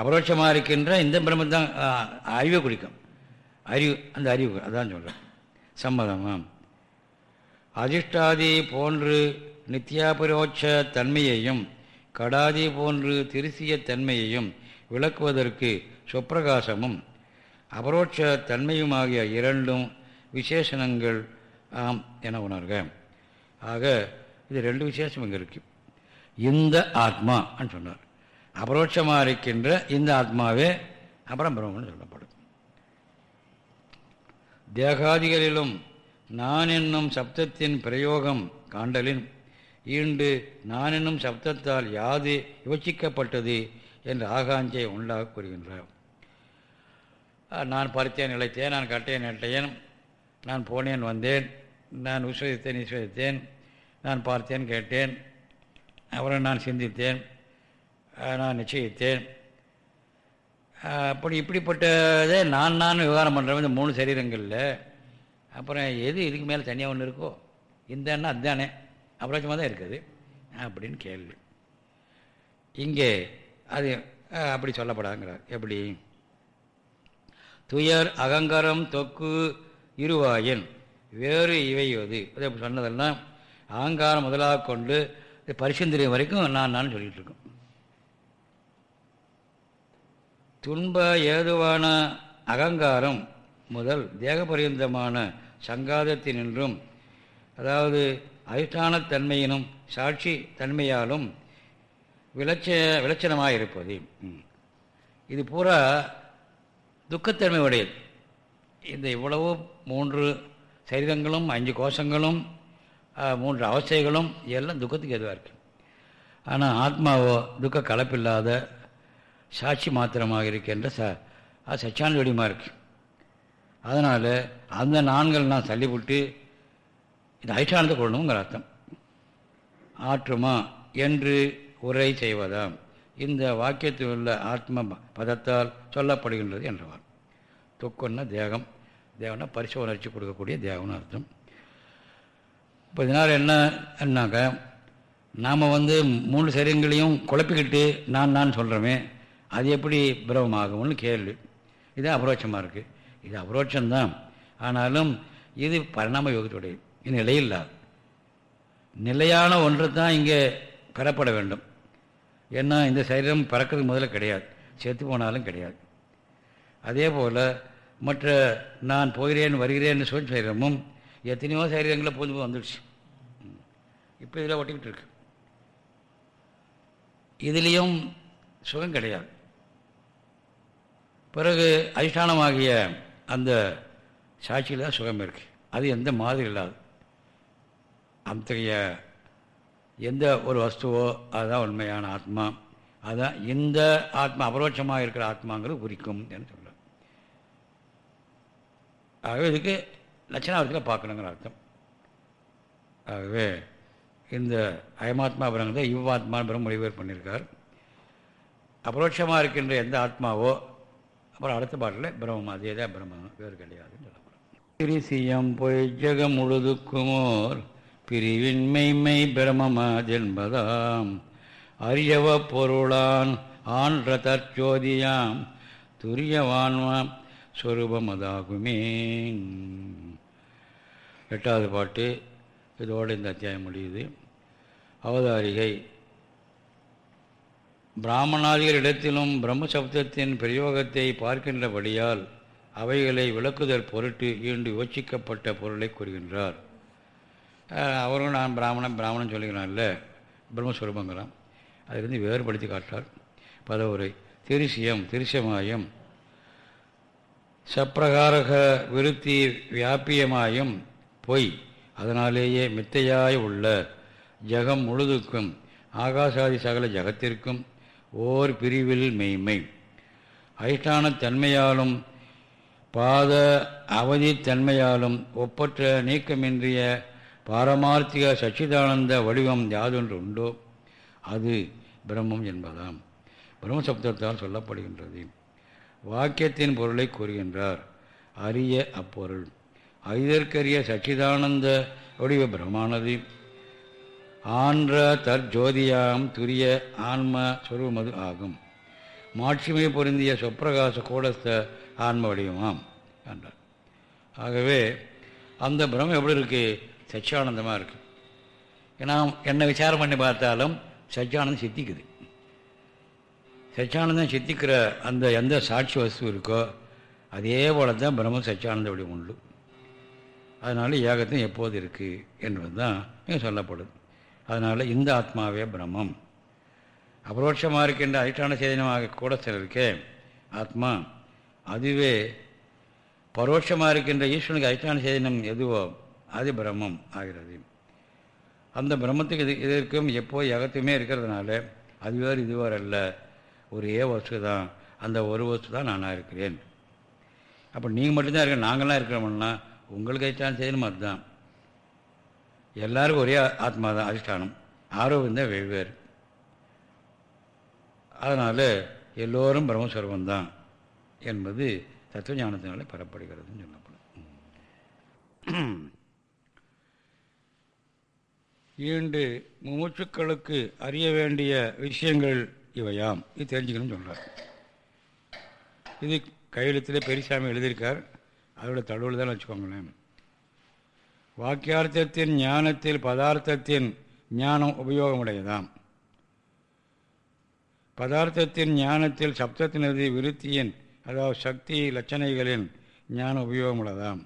அபரோட்சமாக இருக்கின்ற இந்த பிரம்மம் தான் அறிவை குறிக்கும். அறிவு அந்த அறிவு அதான் சொல்கிறேன் சம்மதமாம். அதிர்ஷ்டாதி போன்று நித்யாபரோட்ச தன்மையையும் கடாதி போன்று திருசிய தன்மையையும் விளக்குவதற்கு சொப்பிரகாசமும் அபரோட்ச தன்மையுமாகிய இரண்டும் விசேஷணங்கள் ஆம் என உணர்க. ஆக இது ரெண்டு விசேஷம் இங்கே இருக்கு. இந்த ஆத்மான்னு சொன்னார். அபரோட்சமாக இருக்கின்ற இந்த ஆத்மாவே அப்புறம் பிரம்மன் சொல்லப்படும். தேகாதிகளிலும் நான் என்னும் சப்தத்தின் பிரயோகம் காண்டலின் ஈண்டு நான் என்னும் சப்தத்தால் யாது யோசிக்கப்பட்டது என்று ஆகாஞ்சை உண்டாக கூறுகின்றார். நான் பறித்தேன் இழைத்தேன் நான் கட்டேன் நெட்டையன் நான் போனேன் வந்தேன் நான் உஸ்வதித்தேன் விஸ்வசித்தேன் நான் பார்த்தேன் கேட்டேன் அப்புறம் நான் சிந்தித்தேன் நான் நிச்சயித்தேன். அப்படி இப்படிப்பட்டதே நான் நான் விவகாரம் பண்ணுறவன் இந்த மூணு சரீரங்களில் அப்புறம் எது இதுக்கு மேலே தனியாக ஒன்று இருக்கோ? இந்தன்னா அதுதானே அப்புறமா தான் இருக்குது. அப்படின்னு கேள்வி. இங்கே அது அப்படி சொல்லப்படாங்கிறார் எப்படி? துயர் அகங்காரம் தொக்கு இருவாயன் வேறு இவையோது அதை சொன்னதெல்லாம் அகங்காரம் முதலாக கொண்டு பரிசுந்திரியம் வரைக்கும் நான் நான் சொல்லிகிட்டு இருக்கோம் துன்ப ஏதுவான அகங்காரம் முதல் தேகபரியந்தமான சங்காதத்தினின்றும் அதாவது அதிஷ்டானத்தன்மையினும் சாட்சி தன்மையாலும் விளச்ச விளச்சனமாக இருப்பது இது பூரா துக்கத்தன்மை உடையது. இந்த இவ்வளவு மூன்று சரீரங்களும் அஞ்சு கோஷங்களும் மூன்று அவஸ்தைகளும் எல்லாம் துக்கத்துக்கு எதுவாக இருக்கு. ஆனால் ஆத்மாவோ துக்க கலப்பில்லாத சாட்சி மாத்திரமாக இருக்கின்ற ச அது சச்சான வடிவமாக இருக்கு. அதனால் அந்த நான்கள் நான் தள்ளிவிட்டு இந்த அதிஷ்டானத்தை கொள்ளணுங்கிற அர்த்தம். ஆற்றுமா என்று உரை செய்வதாம். இந்த வாக்கியத்தில் உள்ள ஆத்ம பதத்தால் சொல்லப்படுகின்றது என்றவார் துக்கம்னா தேகம். தேவனா பரிசு உணர்ச்சி கொடுக்கக்கூடிய தேவன்னு அர்த்தம். இப்போ இதனால் என்னன்னாக்கா நாம் வந்து மூணு சரீரங்களையும் குழப்பிக்கிட்டு நான் நான் சொல்கிறோமே அது எப்படி பிரமமாகும்னு கேள்வி. இது அபரோட்சமாக இருக்குது இது அபரோட்சம்தான். ஆனாலும் இது பரிணாம யோகத்துடையது. நிலையில்லாது நிலையான ஒன்று தான் இங்கே பெறப்பட வேண்டும். ஏன்னா இந்த சரீரம் பிறக்கிறதுக்கு முதல்ல கிடையாது. செத்து போனாலும் கிடையாது. அதே போல் மற்ற நான் போகிறேன் வருகிறேன்னு சொல்லி சரீரமும் எத்தனையோ சரீரங்களை போது வந்துடுச்சு. இப்போ இதில் ஒட்டிக்கிட்டு இருக்கு. இதுலேயும் சுகம் கிடையாது. பிறகு அதிஷ்டானமாகிய அந்த சாட்சியில் தான் சுகம் இருக்குது அது எந்த மாதிரி இல்லாது. அத்தகைய எந்த ஒரு வஸ்துவோ அதுதான் உண்மையான ஆத்மா. அதுதான் இந்த ஆத்மா அபரோட்சமாக இருக்கிற ஆத்மாங்கிறது குறிக்கும் என்று சொல்கிறார் ஆகவே இதுக்கு லட்சணாவத்தில் பார்க்கணுங்கிற அர்த்தம். ஆகவே இந்த அயமாத்மா பிரம்மத்தை இவ்வாத்மா பிரம்ம மொழிபெயர் பண்ணியிருக்கார். அபரோட்சமாக இருக்கின்ற எந்த ஆத்மாவோ அப்புறம் அடுத்த பாட்டில் பிரம்மம் அதே தான் பிரம்மம் வேறு கிடையாதுன்னு சொல்லப்படும். திரிசியம் பொய் ஜெகம் முழுதுக்குமோர் பிரிவின் மெய்மை பிரமமதென்பதாம். அரியவ பொருளான் ஆன்ற தற்சோதியாம். துரியவான்மாம் சொரூபமதாகுமே. எட்டாவது பாட்டு இதோடு இந்த அத்தியாயம் முடியுது. அவதாரிகை. பிராமணாதிகளிடத்திலும் பிரம்மசப்தத்தின் பிரயோகத்தை பார்க்கின்றபடியால் அவைகளை விளக்குதல் பொருட்டு ஈண்டு யோசிக்கப்பட்ட பொருளை கூறுகின்றார். அவரும் நான் பிராமணன் பிராமணன் சொல்லுகிறான்ல பிரம்மஸ்வரூபங்கிறான். அதிலிருந்து வேறுபடுத்தி காட்டார் பதவுரை திருசியம் திருசியமாயும் சப்பிரகாரக விருத்தி வியாபியமாயும் பொய் அதனாலேயே மித்தையாய் உள்ள ஜகம் முழுதுக்கும் ஆகாசாதி சகல ஜகத்திற்கும் ஓர் பிரிவில் மெய்மை. அதிஷ்டான தன்மையாலும் பாத அவதி தன்மையாலும் ஒப்பற்ற நீக்கமின்றிய பாரமார்த்திக சச்சிதானந்த வடிவம் யாதொன்று உண்டோ அது பிரம்மம் என்பதாம். பிரம்மசப்தத்தால் சொல்லப்படுகின்றது. வாக்கியத்தின் பொருளை கூறுகின்றார். அரிய அப்பொருள். ஐதற்கரிய சச்சிதானந்த வடிவ பிரமானது ஆன்ற தற்ஜோதியாம் துரிய ஆன்ம சொருமது ஆகும். மாட்சிமை பொருந்திய சொப்பிரகாச கூடஸ்த ஆன்ம வடிவமாம் என்றார். ஆகவே அந்த பிரம்மம் எப்படி இருக்குது சச்சியானந்தமாக இருக்குது ஏன்னா என்ன விசாரம் பண்ணி பார்த்தாலும் சச்சியானந்தம் சித்திக்குது. சச்சியானந்தம் சித்திக்கிற அந்த எந்த சாட்சி வஸ்து இருக்கோ அதே போல தான் பிரம்ம சச்சியானந்த வடிவம் உண்டு. அதனால் ஏகத்தையும் எப்போது இருக்குது என்பது தான் இங்கே சொல்லப்படுது. அதனால் இந்த ஆத்மாவே பிரம்மம். அபரோட்சமாக இருக்கின்ற அதிஷ்டான சேதனமாக கூட சிலருக்கே ஆத்மா அதுவே பரோட்சமாக இருக்கின்ற ஈஸ்வனுக்கு அதிஷ்டான சேதனம் எதுவோ அது பிரம்மம் ஆகிறது. அந்த பிரம்மத்துக்கு இது இதற்கும் எப்போ எகத்துமே இருக்கிறதுனால அது வேறு இது வேறு அல்ல. ஒரே வஸ்து தான் அந்த ஒரு வஸ்து தான் நானாக இருக்கிறேன். அப்போ நீங்கள் மட்டும்தான் இருக்க நாங்களாம் இருக்கிறோம்னா உங்களுக்கு அதிஷ்டானம் செய்யணும் அதுதான். எல்லாருக்கும் ஒரே ஆத்மா தான் அதிஷ்டானம். ஆரோக்கியம் தான் வெவ்வேறு. அதனால் எல்லோரும் பிரம்மஸ்வரூபம் தான் என்பது தத்துவ ஞானத்தினால பெறப்படுகிறதுன்னு சொல்லப்படும். *coughs* ஈண்டு முமுட்சுக்களுக்கு அறிய வேண்டிய விஷயங்கள் இவையாம். இது தெரிஞ்சுக்கணும்னு சொல்கிறார் இது கையெழுத்தில் பெரியசாமி எழுதியிருக்கார். அதோட தழுவல் தான் வச்சுக்கோங்களேன். வாக்கியார்த்தத்தின் ஞானத்தில் பதார்த்தத்தின் ஞானம் உபயோகமுடையதாம். பதார்த்தத்தின் ஞானத்தில் சப்தத்தினது விருத்தியின் அதாவது சக்தி லட்சணைகளின் ஞான உபயோகமுள்ளதாம்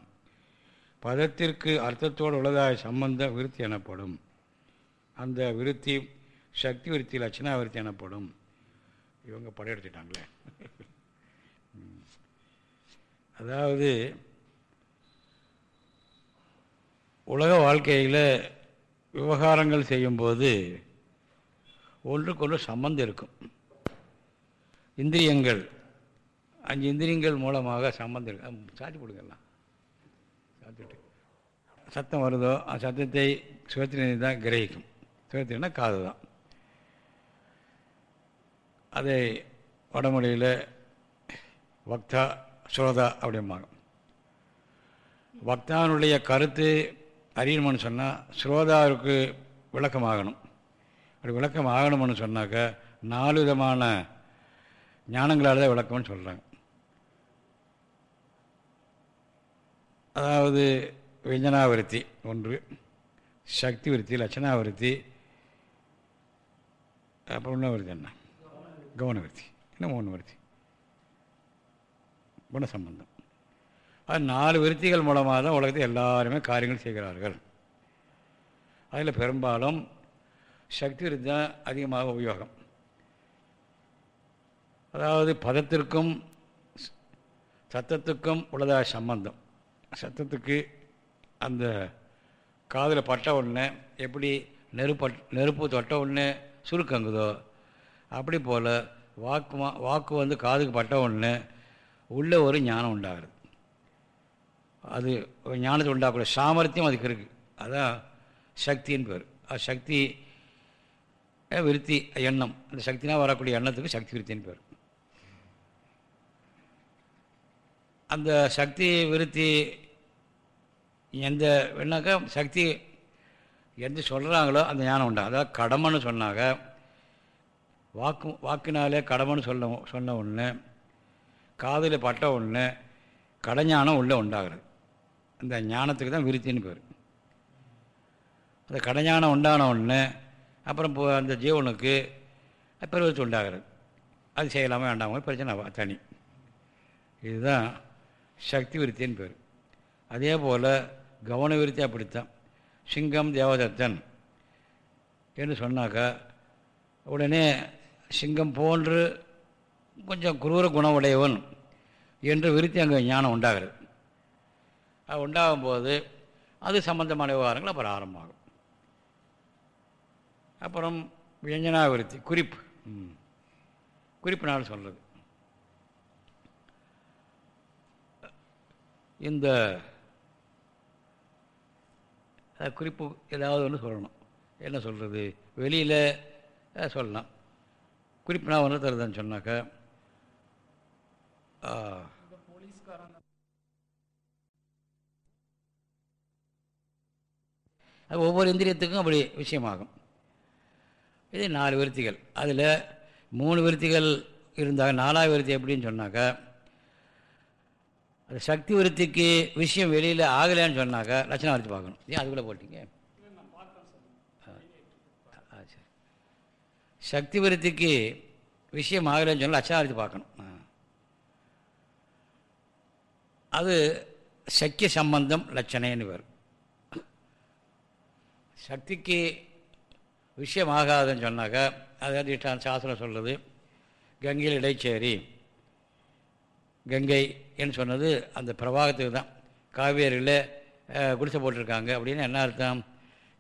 பதத்திற்கு அர்த்தத்தோடு உள்ளதாக சம்பந்த விருத்தி எனப்படும். அந்த விருத்தி சக்தி விருத்தி லட்சணா விருத்தி எனப்படும். இவங்க படையெடுத்துட்டாங்களே. அதாவது உலக வாழ்க்கையில் விவகாரங்கள் செய்யும்போது ஒன்றுக்கொன்று சம்பந்தம் இருக்கும். இந்திரியங்கள் அஞ்சு இந்திரியங்கள் மூலமாக சம்பந்தம் இருக்கு. சாத்தி கொடுங்கலாம் சாத்திட்டு. சத்தம் வருதோ அந்த சத்தத்தை சுவத்தினை தான் கிரகிக்கும். சுயத்தின்னா காது தான். அதை வடமொழியில் வக்தா சுரதா அப்படிம்பாங்க. பக்தானுடைய கருத்து அறியணும்னு சொன்னால் ஸ்ரோதாவுக்கு விளக்கமாகணும். அப்படி விளக்கம் ஆகணும்னு சொன்னாக்கா நாலு விதமான ஞானங்களால் தான் விளக்கம்னு சொல்கிறாங்க அதாவது விஞ்சனாவிருத்தி ஒன்று சக்தி விருத்தி லட்சணாவிருத்தி அப்புறம் என்ன? வருது என்ன கவனவர்த்தி? இன்னும் மௌனவர்த்தி குணசம்பந்தம். அது நாலு விருத்திகள் மூலமாக தான் உலகத்தில் எல்லாருமே காரியங்கள் செய்கிறார்கள். அதில் பெரும்பாலும் சக்தி விருத்தி தான் அதிகமாக உபயோகம். அதாவது பதத்திற்கும் சத்தத்துக்கும் உள்ளதாக சம்பந்தம். சத்தத்துக்கு அந்த காதில் பட்ட உடனே எப்படி நெருப்ப நெருப்பு தொட்ட உடனே சுருக்கங்குதோ? அப்படி போல் வாக்கு வாக்கு வந்து காதுக்கு பட்ட உடனே உள்ள ஒரு ஞானம் உண்டாகிறது அது ஞானத்தை உண்டாகக்கூடிய சாமர்த்தியம் அதுக்கு இருக்குது அதான் சக்தின்னு பேர். அது சக்தி விருத்தி எண்ணம். அந்த சக்தினா வரக்கூடிய எண்ணத்துக்கு சக்தி விருத்தின்னு பேர். அந்த சக்தி விருத்தி எந்த என்னக்கா? சக்தி எது சொல்கிறாங்களோ அந்த ஞானம் உண்டா. அதாவது கடமைன்னு சொன்னாங்க வாக்கு வாக்கினாலே கடமைன்னு சொல்ல சொன்ன ஒன்று காதில் பட்ட ஒன்று கடைஞானம் உள்ளே உண்டாகிறது. அந்த ஞானத்துக்கு தான் விருத்தின்னு பேர். அந்த கடைஞானம் உண்டான ஒன்று அப்புறம் அந்த ஜீவனுக்கு பெருவத்து உண்டாகிறது. அது செய்யலாமா வேண்டாமா பிரச்சனை தனி. இதுதான் சக்தி விருத்தின்னு பேர். அதே போல் கவன விருத்தி அப்படித்தான். சிங்கம் தேவதத்தன் என்று சொன்னாக்கா உடனே சிங்கம் போன்று கொஞ்சம் குரூர குணம் உடையவன் என்று விருத்தி அங்கே ஞானம் உண்டாகிறது. அது உண்டாகும் போது அது சம்பந்தமான விவகாரங்கள் அப்புறம் ஆரம்பமாகும். அப்புறம் வியஞ்சனா விருத்தி குறிப்பு. குறிப்பினால் சொல்கிறது இந்த குறிப்பு ஏதாவது ஒன்று சொல்லணும். என்ன சொல்கிறது வெளியில் சொல்லலாம். குறிப்பு நான் ஒன்று தருதுன்னு சொன்னாக்கா அது ஒவ்வொரு இந்திரியத்துக்கும் அப்படி விஷயமாகும். இது நாலு விருத்திகள். அதில் மூணு விருத்திகள் இருந்தால் நாலாவது விருத்தி எப்படின்னு சொன்னாக்கா அது சக்தி விருத்திக்கு விஷயம் வெளியில் ஆகலைன்னு சொன்னாக்கா லட்சணம் வரைச்சு பார்க்கணும். ஏன் அதுக்குள்ளே போட்டிங்க? சக்தி விருத்திக்கு விஷயம் ஆகலைன்னு சொன்னால் லட்சணம் வரைச்சு பார்க்கணும். ஆ. அது சக்கிய சம்பந்தம் லட்சணைன்னு வரும் சக்திக்கு விஷயம் ஆகாதுன்னு சொன்னாக்கா அதாவது சாஸ்திரம் சொல்கிறது கங்கையில் இடைச்சேரி கங்கை என்று சொன்னது அந்த பிரவாகத்துக்கு தான். காவேரியில் குடிசை போட்டிருக்காங்க அப்படின்னு என்ன அர்த்தம்?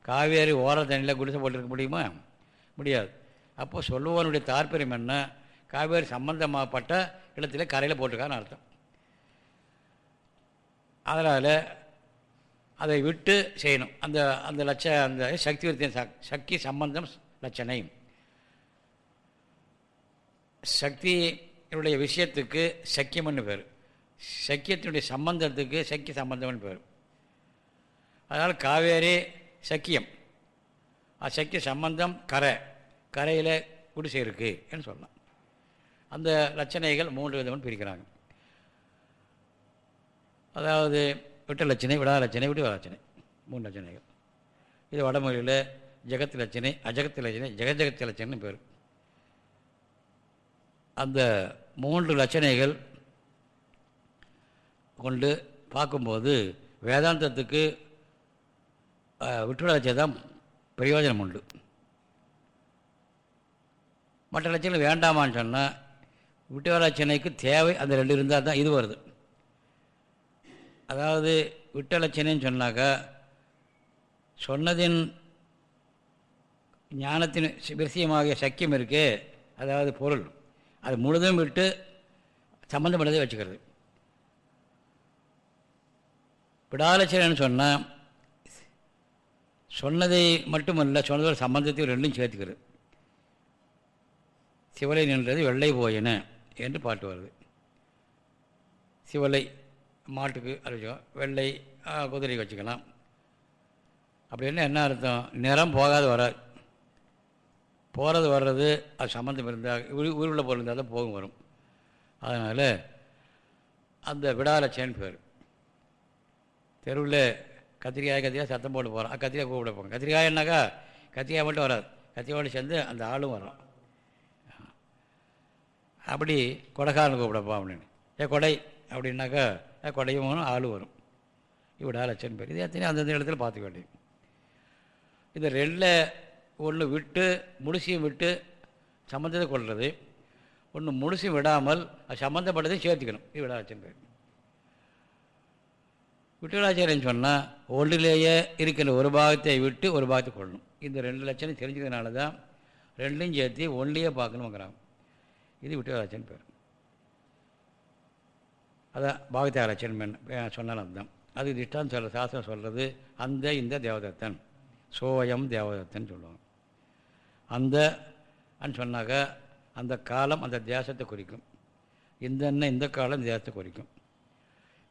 காவேரி ஓர தண்ணியில் குடிசை போட்டிருக்க முடியுமா? முடியாது. அப்போது சொல்லுவோனுடைய தாற்பயம் என்ன? காவேரி சம்பந்தமாகப்பட்ட இடத்துல கரையில் போட்டிருக்கான்னு அர்த்தம். அதனால் அதை விட்டு செய்யணும். அந்த அந்த லட்ச அந்த சக்தி விருத்தியின் சக் சக்தி சம்பந்தம் லட்சணை. சக்தியினுடைய விஷயத்துக்கு சக்கியம்னு பேர். சக்கியத்தினுடைய சம்பந்தத்துக்கு சக்கிய சம்பந்தம்னு பேர். அதனால் காவேரி சக்கியம். அது சக்கிய சம்பந்தம் கரை. கரையில் குடிசை இருக்குன்னு சொல்லலாம் அந்த லட்சணைகள் மூன்று விதம்னு பிரிக்கிறாங்க. அதாவது விட்ட லட்சணை விடாத லட்சணை விட்டு லட்சணை. மூணு லட்சணைகள். இது வடமொழியில் ஜெகத் லட்சணை அஜகத்து லட்சணை ஜெகஜகத்து லட்சணைன்னு பேர். அந்த மூன்று லட்சணைகள் கொண்டு பார்க்கும்போது வேதாந்தத்துக்கு விட்டுவிட தான் பிரயோஜனம் உண்டு. மற்ற லட்சணம் வேண்டாமான்னு சொன்னால் விட்டுவலட்சணைக்கு தேவை அந்த ரெண்டு இருந்தால் தான் இது வருது. அதாவது விட்டலட்சணைன்னு சொன்னாக்கா சொன்னதின் ஞானத்தின் விஷயமாகிய சக்கியம் இருக்கு அதாவது பொருள். அது முழுதும் விட்டு சம்மந்தப்பட்டதை வச்சுக்கிறது. விடாலட்சணைன்னு சொன்னால் சொன்னதை மட்டுமல்ல சொன்னதோட சம்பந்தத்தையும் ரெண்டும் சேர்த்துக்கிறது சிவலை நின்றது வெள்ளை போயின என்று பாட்டு வருது. சிவலை மாட்டுக்கு அறிவிச்சோம் வெள்ளை குதிரைக்கு வச்சுக்கலாம். அப்படின்னா என்ன அர்த்தம்? நிறம் போகாது வராது போகிறது வர்றது அது சம்மந்தம் இருந்தால் உயிர் உயிருள்ள பொருள் இருந்தால் தான் போகும் வரும். அதனால் அந்த விடாலட்சேன்னு பேர். தெருவில் கத்திரிக்காய் கத்திரிக்காய் சத்தம் போட்டு போகிறோம் கத்திரிக்காய் கூப்பிட போங்க. கத்திரிக்காய்னாக்கா கத்திரிக்காய் மட்டும் வராது. கத்திரிக்காயோடு சேர்ந்து அந்த ஆளும் வரும் அப்படி கொடைக்காரன் கூப்பிடப்பா அப்படின்னு. ஏ கொடை அப்படின்னாக்கா ஏ கொடையும் வரும் ஆளும் வரும். இவ்வளோ லட்சம் பேர். இது எத்தனை அந்தந்த இடத்துல பார்த்துக்க வேண்டியது. இந்த ரெண்டில் ஒன்று விட்டு முழுசையும் விட்டு சம்மந்தத்தை கொள்வது ஒன்று முழுசையும் விடாமல் அது சம்மந்தப்பட்டதையும் சேர்த்துக்கணும். இது விடாலட்சம் பேர். விட்டுலாச்சாரியன் சொன்னால் ஒன்றிலேயே இருக்கிற ஒரு பாகத்தை விட்டு ஒரு பாகத்தை கொள்ளணும். இந்த ரெண்டு லட்சம் தெரிஞ்சதுனால தான் ரெண்டையும் சேர்த்து ஒன்றிலேயே பார்க்கணுங்கிறாங்க இது விட்டுலாச்சன் பேர். அதான் பாகத்தியாக லட்சணம் சொன்னாலும் அதுதான் அது திஷ்டான் சொல்கிற சாஸ்திரம் சொல்கிறது அந்த இந்த தேவதத்தன். சோயம் தேவதத்தன் சொல்லுவாங்க. அந்த அன்னு சொன்னாக்க அந்த காலம் அந்த தேசத்தை குறிக்கும். இந்த இந்த காலம் தேசத்தை குறிக்கும்.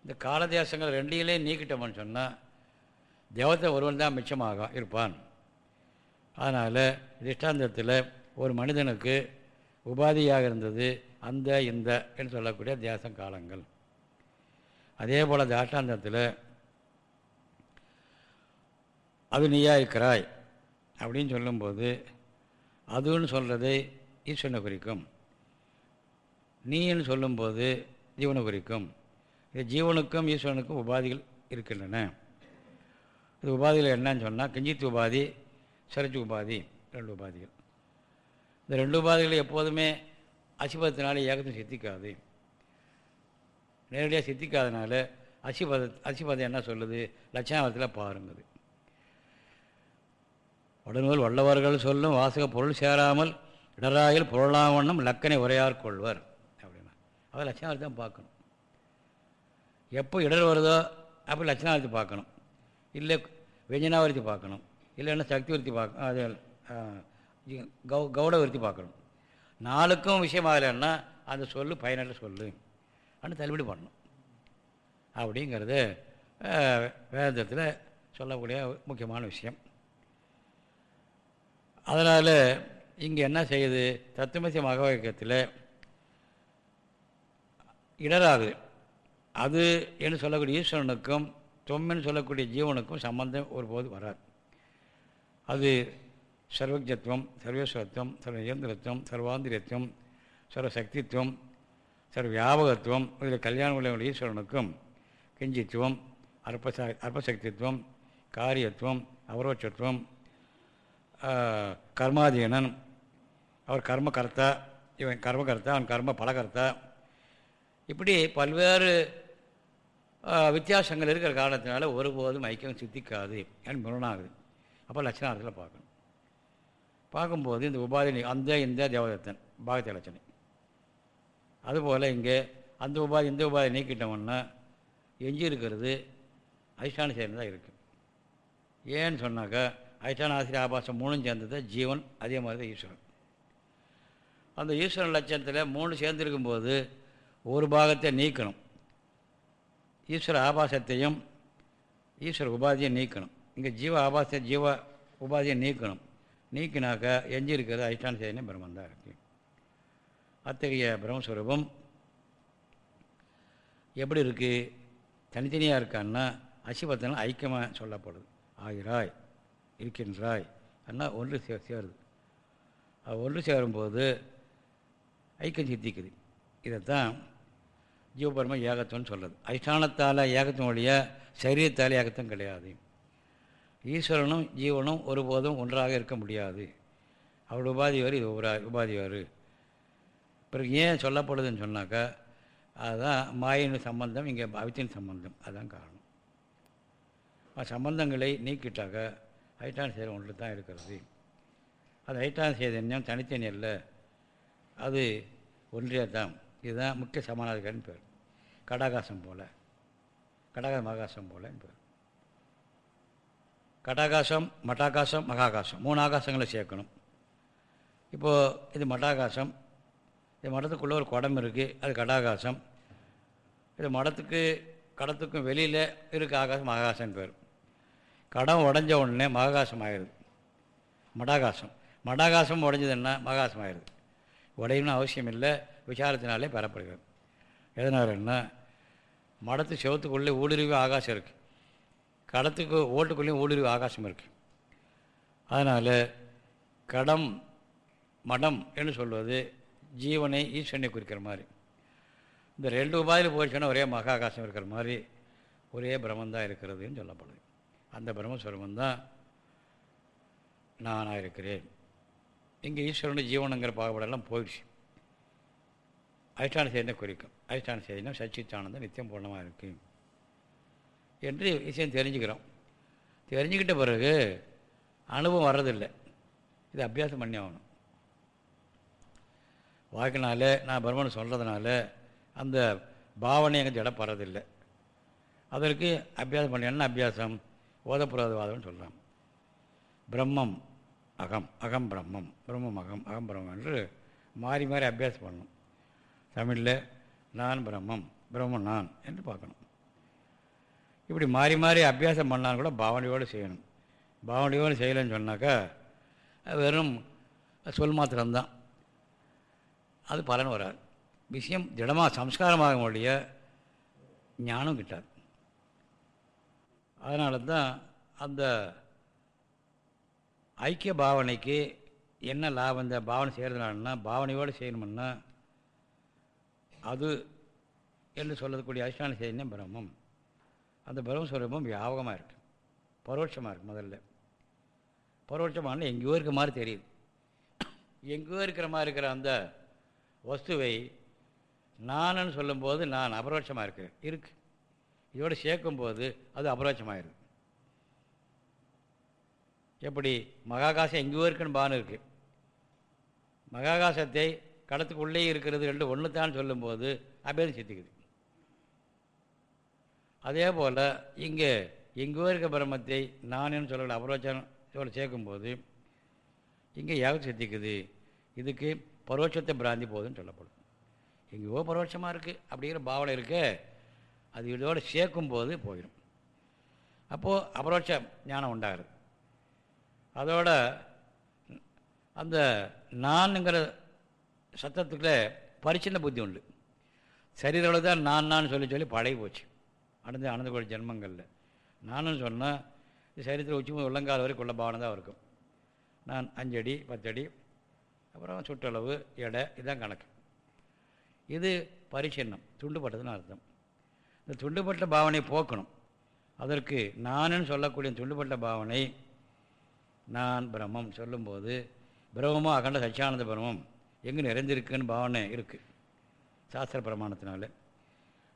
இந்த கால தேசங்கள் ரெண்டையிலே நீக்கிட்டோம்னு சொன்னால் தேவத்தை ஒருவன் தான் மிச்சமாக இருப்பான். அதனால் திஷ்டாந்தத்தில் ஒரு மனிதனுக்கு உபாதியாக இருந்தது அந்த இந்த என்று சொல்லக்கூடிய தேசம் காலங்கள். அதே போல் தாஷ்டாந்தத்தில் அது நீயா இருக்கிறாய்? அப்படின்னு சொல்லும்போது அதுன்னு சொல்கிறது ஈஸ்வரனை குறிக்கும். நீன்னு சொல்லும்போது ஜீவனை குறிக்கும். இது ஜீவனுக்கும் ஈஸ்வரனுக்கும் உபாதிகள் இருக்கின்றன. இது உபாதிகள் என்னன்னு சொன்னால் கிஞ்சித் உபாதி சரச்சு உபாதி ரெண்டு உபாதிகள். இந்த ரெண்டு உபாதிகள் எப்போதுமே அசிபதத்தினால ஏகத்தும் சித்திக்காது. நேரடியாக சித்திக்காதனால அசிபத அசிபதம் என்ன சொல்லுது? லட்சணாவத்தில் பாருங்குது. உடனூல் வல்லவர்கள் சொல்லும் வாசக பொருள் சேராமல் இடராயில் பொருளாவண்ணம் லக்கனை உரையார் கொள்வர். அப்படின்னா அதை லட்சணாவதி தான் பார்க்கணும். எப்போ இடர் வருதோ அப்போ லட்சணாவர்த்தி பார்க்கணும். இல்லை வெஞ்சனாவர்த்தி பார்க்கணும். இல்லைன்னா சக்தி விருத்தி பார்க்க அது கௌ கௌடவர்த்தி பார்க்கணும். நாளுக்கும் விஷயமாகலைன்னா அந்த சொல்லு பயனற்ற சொல்லு. அப்படின்னு தள்ளுபடி பண்ணணும். அப்படிங்கிறது வேதத்தில் சொல்லக்கூடிய முக்கியமான விஷயம். அதனால் இங்கே என்ன செய்யுது? தத்துவசிய மகவாக்கியத்தில் இடராகுது. அது என்று சொல்லக்கூடிய ஈஸ்வரனுக்கும் தொம்மென்னு சொல்லக்கூடிய ஜீவனுக்கும் சம்பந்தம் ஒருபோது வராது. அது சர்வஜத்துவம் சர்வேஸ்வரத்துவம் சர்வ இயந்திரத்துவம் சர்வாந்திரியத்துவம் சர்வசக்தித்துவம் சர்வ வியாபகத்துவம் இதில் கல்யாணம் உள்ள ஈஸ்வரனுக்கும் கிஞ்சித்துவம் அற்பச அற்பசக்தித்துவம் காரியத்துவம் அவரோச்சத்துவம் கர்மாதீனன் அவர் கர்மகர்த்தா இவன் கர்மகர்த்தா அவன் கர்ம பலகர்த்தா இப்படி பல்வேறு வித்தியாசங்கள் இருக்கிற காரணத்தினால ஒருபோதும் ஐக்கியம் சித்திக்காது அப்படின்னு முரணாகுது. அப்போ லட்சணார்த்தத்தில் பார்க்கணும். பார்க்கும்போது இந்த உபாதி அந்த இந்த தேவதத்தன் பாகத்த லட்சணை அதுபோல் இங்கே அந்த உபாதி இந்த உபாதி நீக்கிட்டோம்னா எஞ்சி இருக்கிறது அதிஷ்டான சேர்ந்து தான் இருக்குது ஏன்னு சொன்னாக்கா அதிஷ்டான ஆசிரியர் ஆபாசம் மூணும் சேர்ந்தது ஜீவன் அதே மாதிரி தான் ஈஸ்வரன். அந்த ஈஸ்வரன் லட்சணத்தில் மூணு சேர்ந்துருக்கும்போது ஒரு பாகத்தை நீக்கணும். ஈஸ்வர ஆபாசத்தையும் ஈஸ்வர உபாதியை நீக்கணும். இங்கே ஜீவ ஆபாச ஜீவ உபாதியை நீக்கணும். நீக்கினாக்கா எஞ்சி இருக்கிறது அதிஷ்டான சேதனை பிரம்மந்தான் இருக்குது அத்தகைய பிரம்மஸ்வரூபம் எப்படி இருக்குது தனித்தனியாக இருக்கான்னா அசிபத்தனம் ஐக்கியமாக சொல்லப்படுது. ஆகிறாய் இருக்கின்றாய். அண்ணா ஒன்று சே சேருது. அது ஒன்று சேரும்போது ஐக்கியம் சித்திக்குது. இதைத்தான் ஜீவபரம ஏகத்துவம்னு சொல்கிறது அதிஷ்டானத்தால் ஏகத்தினுடைய சரீரத்தால் ஏகத்துவம் கிடையாது. ஈஸ்வரனும் ஜீவனும் ஒருபோதும் ஒன்றாக இருக்க முடியாது. அவருடைய உபாதி இது உபரா உபாதி வேறு பிறகு ஏன் சொல்லப்படுதுன்னு சொன்னாக்கா அதுதான் மாயின் சம்பந்தம் இங்கே பவித்தின் சம்பந்தம். அதுதான் காரணம். அந்த சம்பந்தங்களை நீக்கிட்டாக்க ஐட்டான் செய்கிற ஒன்று தான் இருக்கிறது. அது ஐட்டான் செய்தன்யம் தனித்தனி அல்ல அது ஒன்றியே தான். இதுதான் முக்கிய சமானாதிகாரின்னு பேர். கடாகாசம் போல். கடாக மகாகாசம் போலன்னு பேர். கடாகாசம் மட்டாகாசம் மகாகாசம். மூணு ஆகாசங்களை சேர்க்கணும். இப்போது இது மட்டாகாசம். இது மடத்துக்குள்ளே ஒரு குடம் இருக்குது அது கடாகாசம். இது மடத்துக்கு கடத்துக்கும் வெளியில் இருக்க ஆகாசம் மகாகாசம்னு பேர். கடம் உடஞ்ச உடனே மகாகாசம் ஆயிடுது. மடாகாசம் மடாகாசம் உடஞ்சதுன்னா மகாகாசம் ஆயிடுது. உடையணும்னு அவசியம் இல்லை. விசாரத்தினாலே பெறப்படுகிறது. எதனாலன்னா மடத்து செவத்துக்குள்ளே ஊடுருவி ஆகாசம் இருக்குது கடத்துக்கு ஓட்டுக்குள்ளேயும் ஊடுருவி ஆகாசம் இருக்குது அதனால் கடம் மடம் என்று சொல்வது ஜீவனை ஈஸ்வரனை குறிக்கிற மாதிரி. இந்த ரெண்டு உபாதியில் போயிடுச்சுன்னா ஒரே மகா ஆகாசம் இருக்கிற மாதிரி ஒரே பிரம்மந்தான் இருக்கிறதுன்னு சொல்லப்படுது. அந்த பிரம்மஸ்வரமந்தான் நானாக இருக்கிறேன். இங்கே ஈஸ்வரனுடைய ஜீவனுங்கிற பாகுபாடெல்லாம் போயிடுச்சு. அதிஷ்டான செய்தி குறிக்கும். அதிஷ்டான செய்தினா சச்சித்தானந்தம் நித்தியம் பூர்ணமாக இருக்குது என்று விஷயம் தெரிஞ்சுக்கிறோம். தெரிஞ்சுக்கிட்ட பிறகு அனுபவம் வர்றதில்லை. இது அபியாசம் பண்ணி ஆகணும். வாக்கினால நான் பிரம்மன் சொல்கிறதுனால அந்த பாவனை எங்கள் திடப்படுறதில்லை அதற்கு அபியாசம் பண்ண என்ன அபியாசம்? ஓதப்புறாதவாதம்னு சொல்கிறான் பிரம்மம் அகம் அகம் பிரம்மம் பிரம்மம் அகம் அகம் பிரம்மம் என்று மாறி மாறி அபியாசம் பண்ணணும் தமிழில் நான் பிரம்மம் பிரம்மம் நான் என்று பார்க்கணும். இப்படி மாறி மாறி அபியாசம் பண்ணாலும் கூட பாவனையோடு செய்யணும். பாவனையோடு செய்யலைன்னு சொன்னாக்கா வெறும் சொல் மாத்திரம்தான். அது பலன் வராது. விஷயம் திடமாக சம்ஸ்காரமாக ஒழிய ஞானம் கிட்டாது. அதனால தான் அந்த ஐக்கிய பாவனைக்கு என்ன லாபம்? இந்த பாவனை செய்கிறதுனாலன்னா பாவனையோடு செய்யணும்னா அது என்று சொல்லக்கூடிய அதிஷ்டான செய்தினே பிரம்மம். அந்த பிரம்மஸ்வரூபம் வியாபகமாக இருக்குது பரோட்சமாக இருக்குது முதல்ல. பரோட்சமான எங்கேயோ இருக்க மாதிரி தெரியுது. எங்கேயோ இருக்கிற மாதிரி இருக்கிற அந்த வஸ்துவை நானுன்னு சொல்லும்போது நான் அபரோட்சமாக இருக்கிறேன் இருக்கு. இதோடு சேர்க்கும்போது அது அபரோட்சமாயிருது எப்படி? மகாகாசம் எங்கேயோ இருக்குன்னு பானம் இருக்குது மகாகாசத்தை கடத்துக்குள்ளே இருக்கிறது ரெண்டு ஒன்று தான் சொல்லும்போது அபேதம் சித்திக்குது. அதே போல் இங்கே எங்கோ இருக்க பிரம்மத்தை நானேன்னு சொல்லக்கூடிய சொல்ல சேர்க்கும்போது இங்கே ஏக சித்திக்குது. இதுக்கு பரோட்சத்தை பிராந்தி போகுதுன்னு சொல்லப்படும். எங்கேயோ பரோட்சமாக இருக்குது அப்படிங்கிற பாவனை இருக்க அது இதோடு சேர்க்கும் போது போயிடும். அப்போது அபரோட்ச ஞானம் உண்டாகிறது. அதோட அந்த நான்ங்கிற சத்தத்துக்குள்ளே பரிச்சின்ன புத்தி உண்டு. சரீரம் தான் நான் நான் சொல்லி சொல்லி பழகி போச்சு. அடைஞ்ச அனந்த கோடி ஜென்மங்களில். நானும் சொன்னால் சரீரத்தில் உச்சி உள்ளங்கால் வரைக்கும் உள்ள பாவனை தான் இருக்கும். நான் அஞ்சடி பத்தடி அப்புறம் சுற்றளவு எடை இதுதான் கணக்கு. இது பரிச்சின்னம் துண்டுபட்டதுன்னு அர்த்தம். இந்த துண்டுபட்ட பாவனை போக்கணும். அதற்கு நானுன்னு சொல்லக்கூடிய துண்டுபட்ட பாவனை நான் பிரம்மம் சொல்லும்போது பிரம்மமோ அகண்ட சச்சியானந்த பிரம்மம் எங்கே நிறைந்திருக்குன்னு பாவனை இருக்குது சாஸ்திர பிரமாணத்தினால.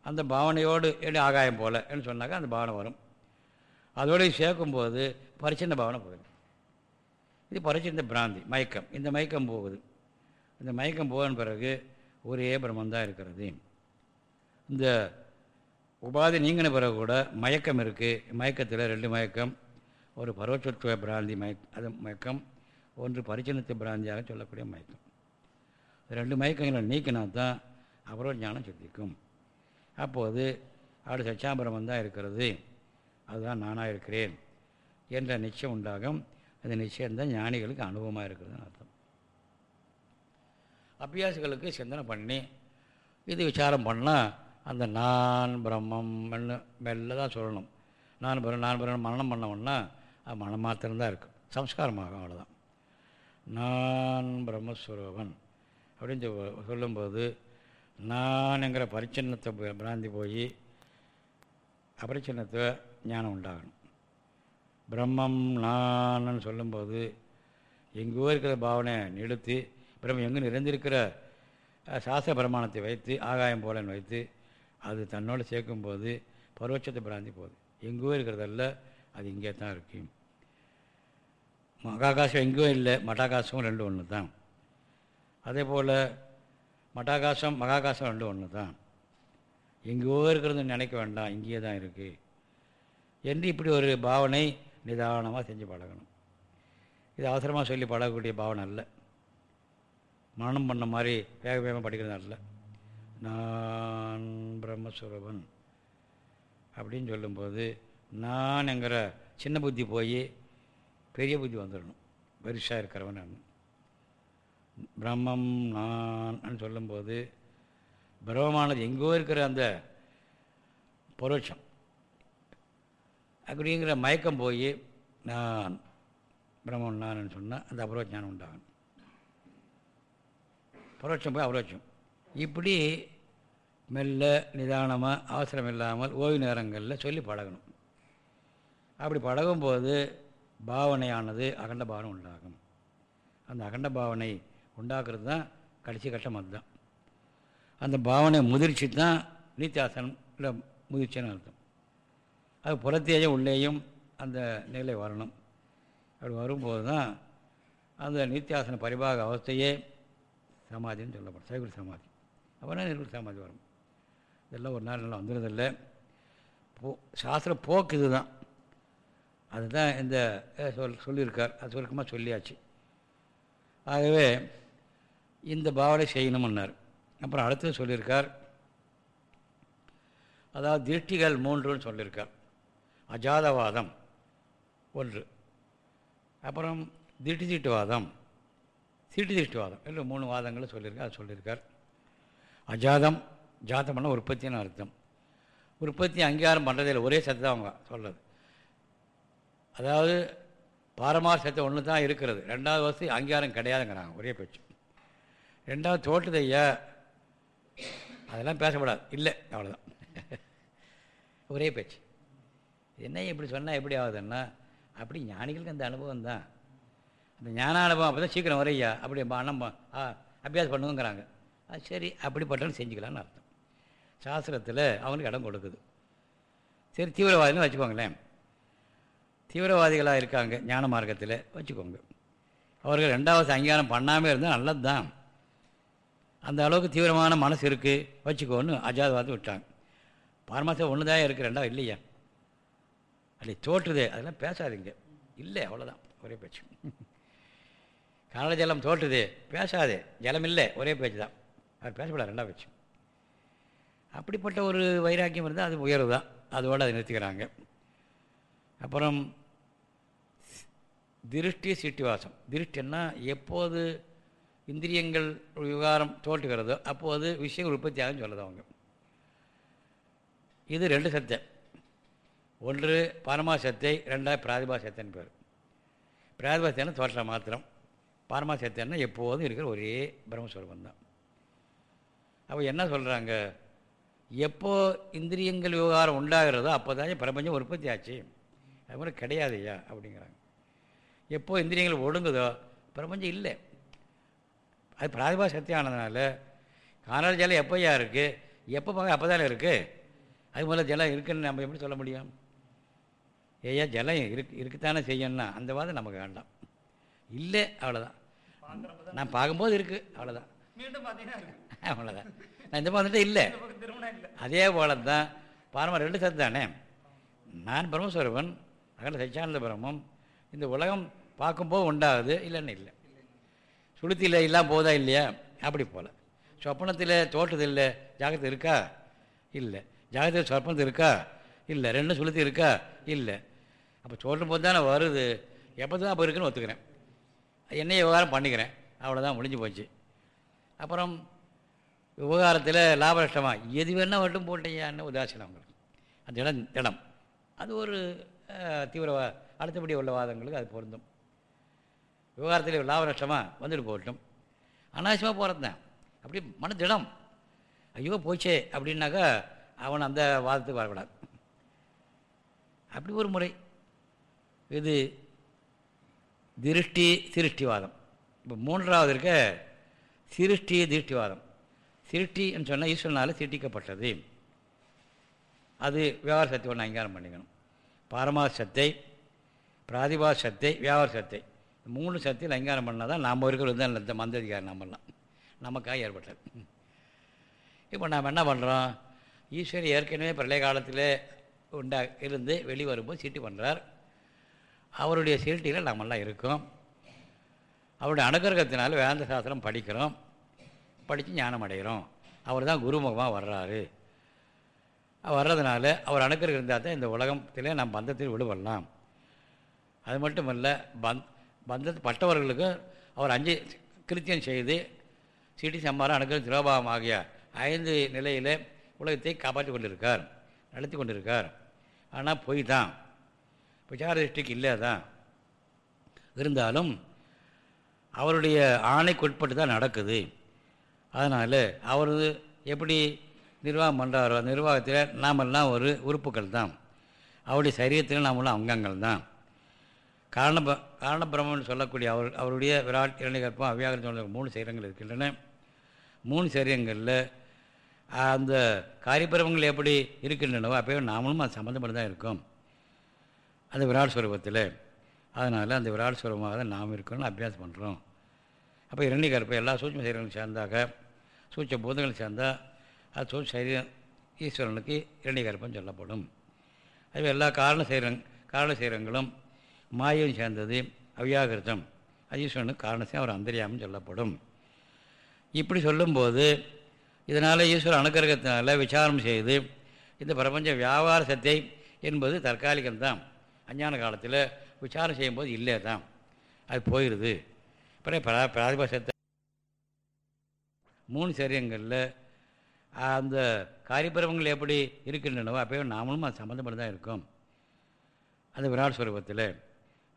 அந்த பாவனையோடு என்ன ஆகாயம் போல் என்று சொன்னாக்கா அந்த பாவனை வரும். அதோடு சேர்க்கும்போது பரிச்சின்ன பாவனை போகுது இது பரிச்சின்ன பிராந்தி மயக்கம். இந்த மயக்கம் போகுது. இந்த மயக்கம் போகின பிறகு ஒரே பிரம்மந்தான் இருக்கிறது. இந்த உபாதி நீங்கின பிறகு கூட மயக்கம் இருக்குது மயக்கத்தில் ரெண்டு மயக்கம். ஒரு பரோட்சத்துவ பிராந்தி மயக் அது மயக்கம். ஒன்று பரிச்சின்னத்து பிராந்தியாக சொல்லக்கூடிய மயக்கம். ரெண்டு மயக்கங்களை நீக்கினா தான் அப்புறம் ஞானம் சித்திக்கும். அப்போது ஆடு சச்சாம்பரம் தான் இருக்கிறது. அதுதான் நானாக இருக்கிறேன் என்ற நிச்சயம் உண்டாகும். அந்த நிச்சயம்தான் ஞானிகளுக்கு அனுபவமாக இருக்கிறதுன்னு அர்த்தம். அபியாசிகளுக்கு சிந்தனை பண்ணி இது விசாரம் பண்ணால் அந்த நான் பிரம்மம் மெல்ல மெல்ல தான் சொல்லணும். நான் பிரம் நான் பிரம் மரணம் பண்ணவொன்னா அது மனம் மாத்திரம்தான் இருக்கும் சம்ஸ்காரமாகும் அவ்வளோதான் நான் பிரம்மஸ்வரூபன். அப்படின்னு சொல்லும்போது நான்ங்கிற பரிச்சின்னத்தை பிராந்தி போய் அபரிச்சின்னத்தை ஞானம் உண்டாகணும். பிரம்மம் நான்னு சொல்லும்போது எங்கேயோ இருக்கிற பாவனை நிறுத்தி பிரம்மம் எங்கே நிறைந்திருக்கிற சாஸ்திர பிரமாணத்தை வைத்து ஆகாயம் போலன்னு வைத்து அது தன்னோடு சேர்க்கும்போது பரோட்சத்தை பிராந்தி போகுது. எங்கேயோ இருக்கிறதல்ல அது இங்கே தான் இருக்கு மகாகாசம் எங்கேயும் இல்லை மட்டாகாசமும் ரெண்டு ஒன்று தான் அதே போல் மட்டாகாசம் மகாகாசம் ரெண்டும் ஒன்று தான் எங்கேயோ இருக்கிறது நினைக்க வேண்டாம் இங்கேயே தான் இருக்குது என்று இப்படி ஒரு பாவனை நிதானமாக செஞ்சு பழகணும். இது அவசரமாக சொல்லி பழகக்கூடிய பாவனை அல்ல. மனம் பண்ண மாதிரி வேக வேகமாக படிக்கிறது அல்ல. நான் பிரம்மஸ்வரூபன் அப்படின்னு சொல்லும்போது நான் என்கிற சின்ன புத்தி போய் பெரிய புத்தி வந்துடணும். பெருசாக இருக்கிறவன் நான். பிரம்மம் நான் சொல்லும்போது பிரம்மமானது எங்கோ இருக்கிற அந்த பரோட்சம். அப்படிங்கிற மயக்கம் போய் நான் பிரம்மன் நான் சொன்னால் அந்த அபரோஜ ஞானம் உண்டாகணும் பரோட்சம் போய் அபரோட்சம். இப்படி மெல்ல நிதானமாக அவசரம் இல்லாமல் ஓய்வு நேரங்களில் சொல்லி பழகணும். அப்படி பழகும்போது பாவனையானது அகண்ட பாவனை உண்டாகும். அந்த அகண்ட பாவனை உண்டாக்குறது தான் கடைசி கட்டம் அதுதான். அந்த பாவனை முதிர்ச்சி தான் நீத்தியாசனம் இல்லை முதிர்ச்சின்னு அர்த்தம். அது புறத்தேயும் உள்ளேயும் அந்த நிலை வரணும். அப்படி வரும்போது தான் அந்த நித்தியாசன பரிபாக அவஸ்தையே சமாதின்னு சொல்லப்படும். சைகுல சமாதி. அப்புறம் நிர்குல சமாதி வரும். இதெல்லாம் ஒரு நாள் நல்லா வந்துடுறதில்லை போ சாஸ்திர போக்கு இது தான் அதுதான் இந்த சொல் சொல்லியிருக்கார். அது சுருக்கமாக சொல்லியாச்சு. ஆகவே இந்த பாவனை செய்யணும்னார். அப்புறம் அடுத்தது சொல்லியிருக்கார் அதாவது திருஷ்டிகள் மூன்றுன்னு சொல்லியிருக்கார். அஜாதவாதம் ஒன்று. அப்புறம் திட்டு தீட்டுவாதம் தீட்டு திருஷ்டிவாதம் இல்லை மூணு வாதங்களை சொல்லியிருக்கார் அது சொல்லியிருக்கார். அஜாதம் ஜாதம்னா உற்பத்தின்னு அர்த்தம். உற்பத்தி அங்கீகாரம் பண்ணுறதில்லை ஒரே சத்து அவங்க சொல்கிறது அதாவது பாரமார் சத்து ஒன்று தான் இருக்கிறது. ரெண்டாவது வசதி அங்கீகாரம் கிடையாதுங்கிறாங்க ஒரே பேச்சு. ரெண்டாவது தோட்டது ஐயா. அதெல்லாம் பேசப்படாது இல்லை அவ்வளோதான் ஒரே பேச்சு. என்ன இப்படி சொன்னால் எப்படி ஆகுதுன்னா அப்படி ஞானிகளுக்கு அந்த அனுபவம் தான். அந்த ஞான அனுபவம் அப்போ தான் சீக்கிரம் வரையா அப்படி அண்ணம் அபியாசம் பண்ணுங்கிறாங்க. அது சரி அப்படிப்பட்டவன் செஞ்சுக்கலான்னு அர்த்தம். சாஸ்திரத்தில் அவனுக்கு இடம் கொடுக்குது. சரி தீவிரவாதின்னு வச்சுக்கோங்களேன். தீவிரவாதிகளாக இருக்காங்க ஞான மார்க்கத்தில். வச்சுக்கோங்க. அவர்கள் ரெண்டாவது அங்கீகாரம் பண்ணாமல் இருந்தால் நல்லது தான் அந்த அளவுக்கு தீவிரமான மனசு இருக்குது வச்சுக்கோன்னு அஜாதவாதம் விட்டாங்க. பரமாசம் ஒன்று தான் இருக்குது ரெண்டாவது இல்லையா? அப்படி தோற்றுது அதெல்லாம் பேசாதீங்க. இல்லை அவ்வளோதான் ஒரே பேச்சு. கனல ஜலம் தோற்றுது பேசாது. ஜலம் இல்லை ஒரே பேச்சு தான். அவர் பேசக்கூடாது ரெண்டாவது பேச்சு. அப்படிப்பட்ட ஒரு வைராக்கியம் இருந்தால் அது உயர்வு தான். அதோடு அதை நிறுத்திக்கிறாங்க. அப்புறம் திருஷ்டி சிட்டிவாசம். திருஷ்டின்னா எப்போது இந்திரியங்கள் விவகாரம் தோற்றுகிறதோ. அப்போது விஷயங்கள் உற்பத்தியாகும் சொல்லுது அவங்க. இது ரெண்டு சத்தை ஒன்று பரமாசத்தை ரெண்டாவது பிராதிபாசத்தைன்னு பேர். பிராதிபாசத்தைன்னா தோற்றம் மாத்திரம். பரமாசத்தைன்னா எப்போதும் இருக்கிற ஒரே பிரம்மஸ்வரூபம் தான். அப்போ என்ன சொல்கிறாங்க எப்போ இந்திரியங்கள் விவகாரம் உண்டாகிறதோ அப்போ தான் பிரபஞ்சம் உற்பத்தி ஆச்சு அது மாதிரி கிடையாதுயா அப்படிங்கிறாங்க. எப்போ இந்திரியங்கள் ஒடுங்குதோ பிரபஞ்சம் இல்லை. அது பிராதிபா சத்தியானதுனால காணல் ஜலம் எப்போயா இருக்குது எப்போ பார்க்க அப்போ தானே இருக்குது அது முதல்ல ஜலம் இருக்குன்னு நம்ம எப்படி சொல்ல முடியும்? ஏயா ஜலம் இருக்கு இருக்குத்தானே செய்யணும்னா அந்த வாதம் நமக்கு வேண்டாம். இல்லை அவ்வளோதான் நான் பார்க்கும்போது இருக்குது அவ்வளோதான் அவ்வளோதான் நான் இந்த மாதிரி இல்லை. அதே போல தான் பாரம்பரிய ரெண்டு சத்து தானே? நான் பிரம்மஸ்வரூபன் அகல சச்சியானந்த பிரம்மம் இந்த உலகம் பார்க்கும்போது உண்டாகுது இல்லைன்னு இல்லை. சுளுத்தியில் எல்லாம் போதா இல்லையா? அப்படி போகல சொப்பனத்தில் தோட்டது இல்லை ஜாகிரதை இருக்கா? இல்லை. ஜாகிரத்தில் சொப்பனத்து இருக்கா? இல்லை. ரெண்டும் சுளுத்தி இருக்கா? இல்லை. அப்போ தோட்டம் போது தானே வருது. எப்போ தான் அப்போ இருக்குன்னு ஒத்துக்கிறேன். என்னைய விவகாரம் பண்ணிக்கிறேன். அவ்வளோதான் முடிஞ்சு போச்சு. அப்புறம் விவகாரத்தில் லாப நஷ்டமாக எது வேணால் மட்டும் போட்டீங்கன்னு உதாசீனம் அவங்களுக்கு அந்த இடம் திடம் அது ஒரு தீவிரவா அடுத்தபடி உள்ள வாதங்களுக்கு அது பொருந்தும். விவகாரத்தில் லாப நஷ்டமாக வந்துட்டு போகட்டும். அனாவசியமாக போகிறது தான் அப்படி மன திடம் ஐயோ போச்சே அப்படின்னாக்கா அவன் அந்த வாதத்துக்கு வரக்கூடாது. அப்படி ஒரு முறை. இது திருஷ்டி சிருஷ்டிவாதம் இப்போ மூன்றாவது இருக்க சிருஷ்டி திருஷ்டிவாதம். சிருஷ்டின்னு சொன்னால் ஈஸ்வரனால் சிருட்டிக்கப்பட்டது அது வியாபார சத்தை ஒன்று அங்கீகாரம் பண்ணிக்கணும். பாரமாச பிராதிபாசத்தை வியாபார சத்தை மூணு சக்தியில் அங்கீகாரம் பண்ணால் தான் நாம் இருக்கிறது தான் இந்த மந்ததிகாரம் நம்மெல்லாம் நமக்காக ஏற்பட்டது. இப்போ நாம் என்ன பண்ணுறோம் ஈஸ்வரி ஏற்கனவே பிரளய காலத்தில் உண்டா இருந்து வெளி வரும்போது சீட்டு பண்ணுறார் அவருடைய சீட்டில் நாமெல்லாம் இருக்கோம். அவருடைய அனுகிரகத்தினால் வேந்த சாஸ்திரம் படிக்கிறோம். படித்து ஞானம் அடைகிறோம். அவர் தான் குருமுகமாக வர்றாரு. வர்றதுனால அவர் அனுக்கிரகம் இருந்தால் தான் இந்த உலகத்தில் நாம் பந்தத்தில் விடுபடலாம் அது மட்டும் இல்லை பந்த் பந்தத்து பட்டவர்களுக்கு அவர் அஞ்சு கிருத்தியம் செய்து சிடி சம்மாரம் அனுக்கிரம் திரோபாவம் ஆகிய ஐந்து நிலையில் உலகத்தை காப்பாற்றி கொண்டிருக்கார் நடத்தி கொண்டிருக்கார். ஆனால் பொய் தான். விசார திருஷ்டிக்கு இல்லை தான் இருந்தாலும் அவருடைய ஆணைக்குட்பட்டு தான் நடக்குது. அதனால் அவர் எப்படி நிர்வாகம் பண்ணுறாரோ நிர்வாகத்தில் நாமெல்லாம் ஒரு உறுப்புகள் தான். அவருடைய சரீரத்தில் நாமெல்லாம் அங்கங்கள் தான். காரண காரணபிரமன் சொல்லக்கூடிய அவர் அவருடைய விராட் இரணிகற்பம் அவ்வியாகரம் சொல்ல மூணு சரீரங்கள் இருக்கின்றன. மூணு சரீரங்களில் அந்த காரிபிரமங்கள் எப்படி இருக்கின்றனவோ அப்போ நாமளும் அது சம்மந்தப்பட்டு தான் இருக்கோம். அந்த விராட் ஸ்வரூபத்தில் அதனால் அந்த விராட் ஸ்வரூபமாக தான் நாம் இருக்கணும்னு அபியாசம் பண்ணுறோம் அப்போ இரண்டி எல்லா சூட்சம சரீரங்களும் சேர்ந்தாக்க சூட்ச பூதங்கள் சேர்ந்தால் அது சூட்ச சரீரம் ஈஸ்வரனுக்கு இரண்டி சொல்லப்படும். அது எல்லா காரண சரீரங் காரண சரீரங்களும் மாயம் சேர்ந்தது அவியாகிருதம் அது ஈஸ்வரனுக்கு காரணத்தையும் அவர் அந்தரியாமல் சொல்லப்படும். இப்படி சொல்லும்போது இதனால் ஈஸ்வர அனுக்கிரகத்தினால விசாரம் செய்து இந்த பிரபஞ்ச வியாபார சத்தை என்பது தற்காலிகம்தான். அஞ்ஞான காலத்தில் விசாரம் செய்யும்போது இல்லை தான் அது போயிடுது பிறகு பிரா பிராதிபாசத்தை மூணு சரியங்களில் அந்த காரியபிரமங்கள் எப்படி இருக்கின்றனவோ அப்போ நாமளும் அது சம்மந்தப்பட்டு தான் இருக்கோம். அந்த விராட் சுரூபத்தில்.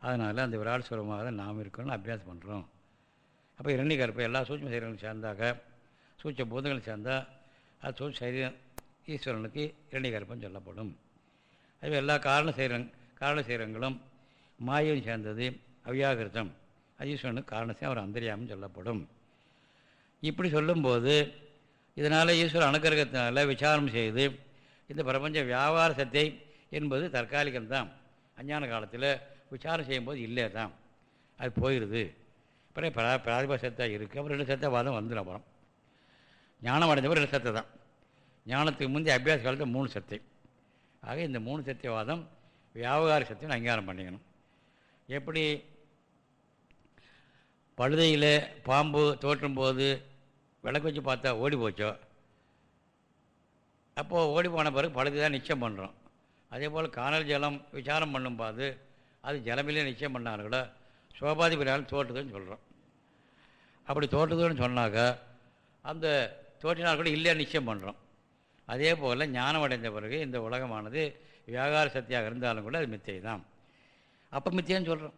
அதனால் அந்த விராட் சுரமாக தான் நாம் இருக்கணும்னு அபியாசம் பண்ணுறோம் அப்போ இரண்டிகரப்பை எல்லா சூட்சம சரீரங்களும் சேர்ந்தாக்க சூட்ச பூதங்கள் சேர்ந்தால் அது சூட்ச சரீரம் ஈஸ்வரனுக்கு இரண்டி சொல்லப்படும். அது எல்லா காரண சரீரங் காரண சரீரங்களும் மாயம் சேர்ந்தது அவ்யாகிருத்தம் அது ஈஸ்வரனுக்கு காரணத்தையும் அவர் அந்தரியாமல் சொல்லப்படும். இப்படி சொல்லும்போது இதனால் ஈஸ்வர அனுக்கிரகத்தினால விசாரம் செய்து இந்த பிரபஞ்ச வியாபார சத்தை என்பது தற்காலிகம்தான். அஞ்ஞான காலத்தில் விசாரம் செய்யும்போது இல்லை தான். அது போயிடுது அப்புறம் பிரா பிராதிப சத்தாக இருக்குது அப்புறம் ரெண்டு சத்த வாதம் வந்துடும் அப்புறம். ஞானம் அடைஞ்சப்போ ரெண்டு சத்தை தான். ஞானத்துக்கு முந்தைய அபியாச காலத்தில் மூணு சத்தை. ஆக இந்த மூணு சத்தியவாதம் வியாபகார சத்தியம் அங்கீகாரம் பண்ணிக்கணும். எப்படி? பழுதையில் பாம்பு தோற்றும் போது விளக்கு வச்சு பார்த்தா ஓடி போச்சோ? அப்போது ஓடி போன பிறகு பழுது தான் நிச்சயம் பண்ணுறோம் அதே போல் காணல் ஜலம் விசாரம் பண்ணும்போது அது ஜலமில்லை நிச்சயம் பண்ணாலும் கூட சோபாதி பிரியாலும் தோற்றுதுன்னு சொல்கிறோம் அப்படி தோற்றுதுன்னு சொன்னாக்கா அந்த தோற்றினால் கூட இல்லையா நிச்சயம் பண்ணுறோம் அதே போல் ஞானம் அடைந்த பிறகு இந்த உலகமானது வியாகார சக்தியாக இருந்தாலும் கூட அது மித்தை தான் அப்போ மித்தியான்னு சொல்கிறோம்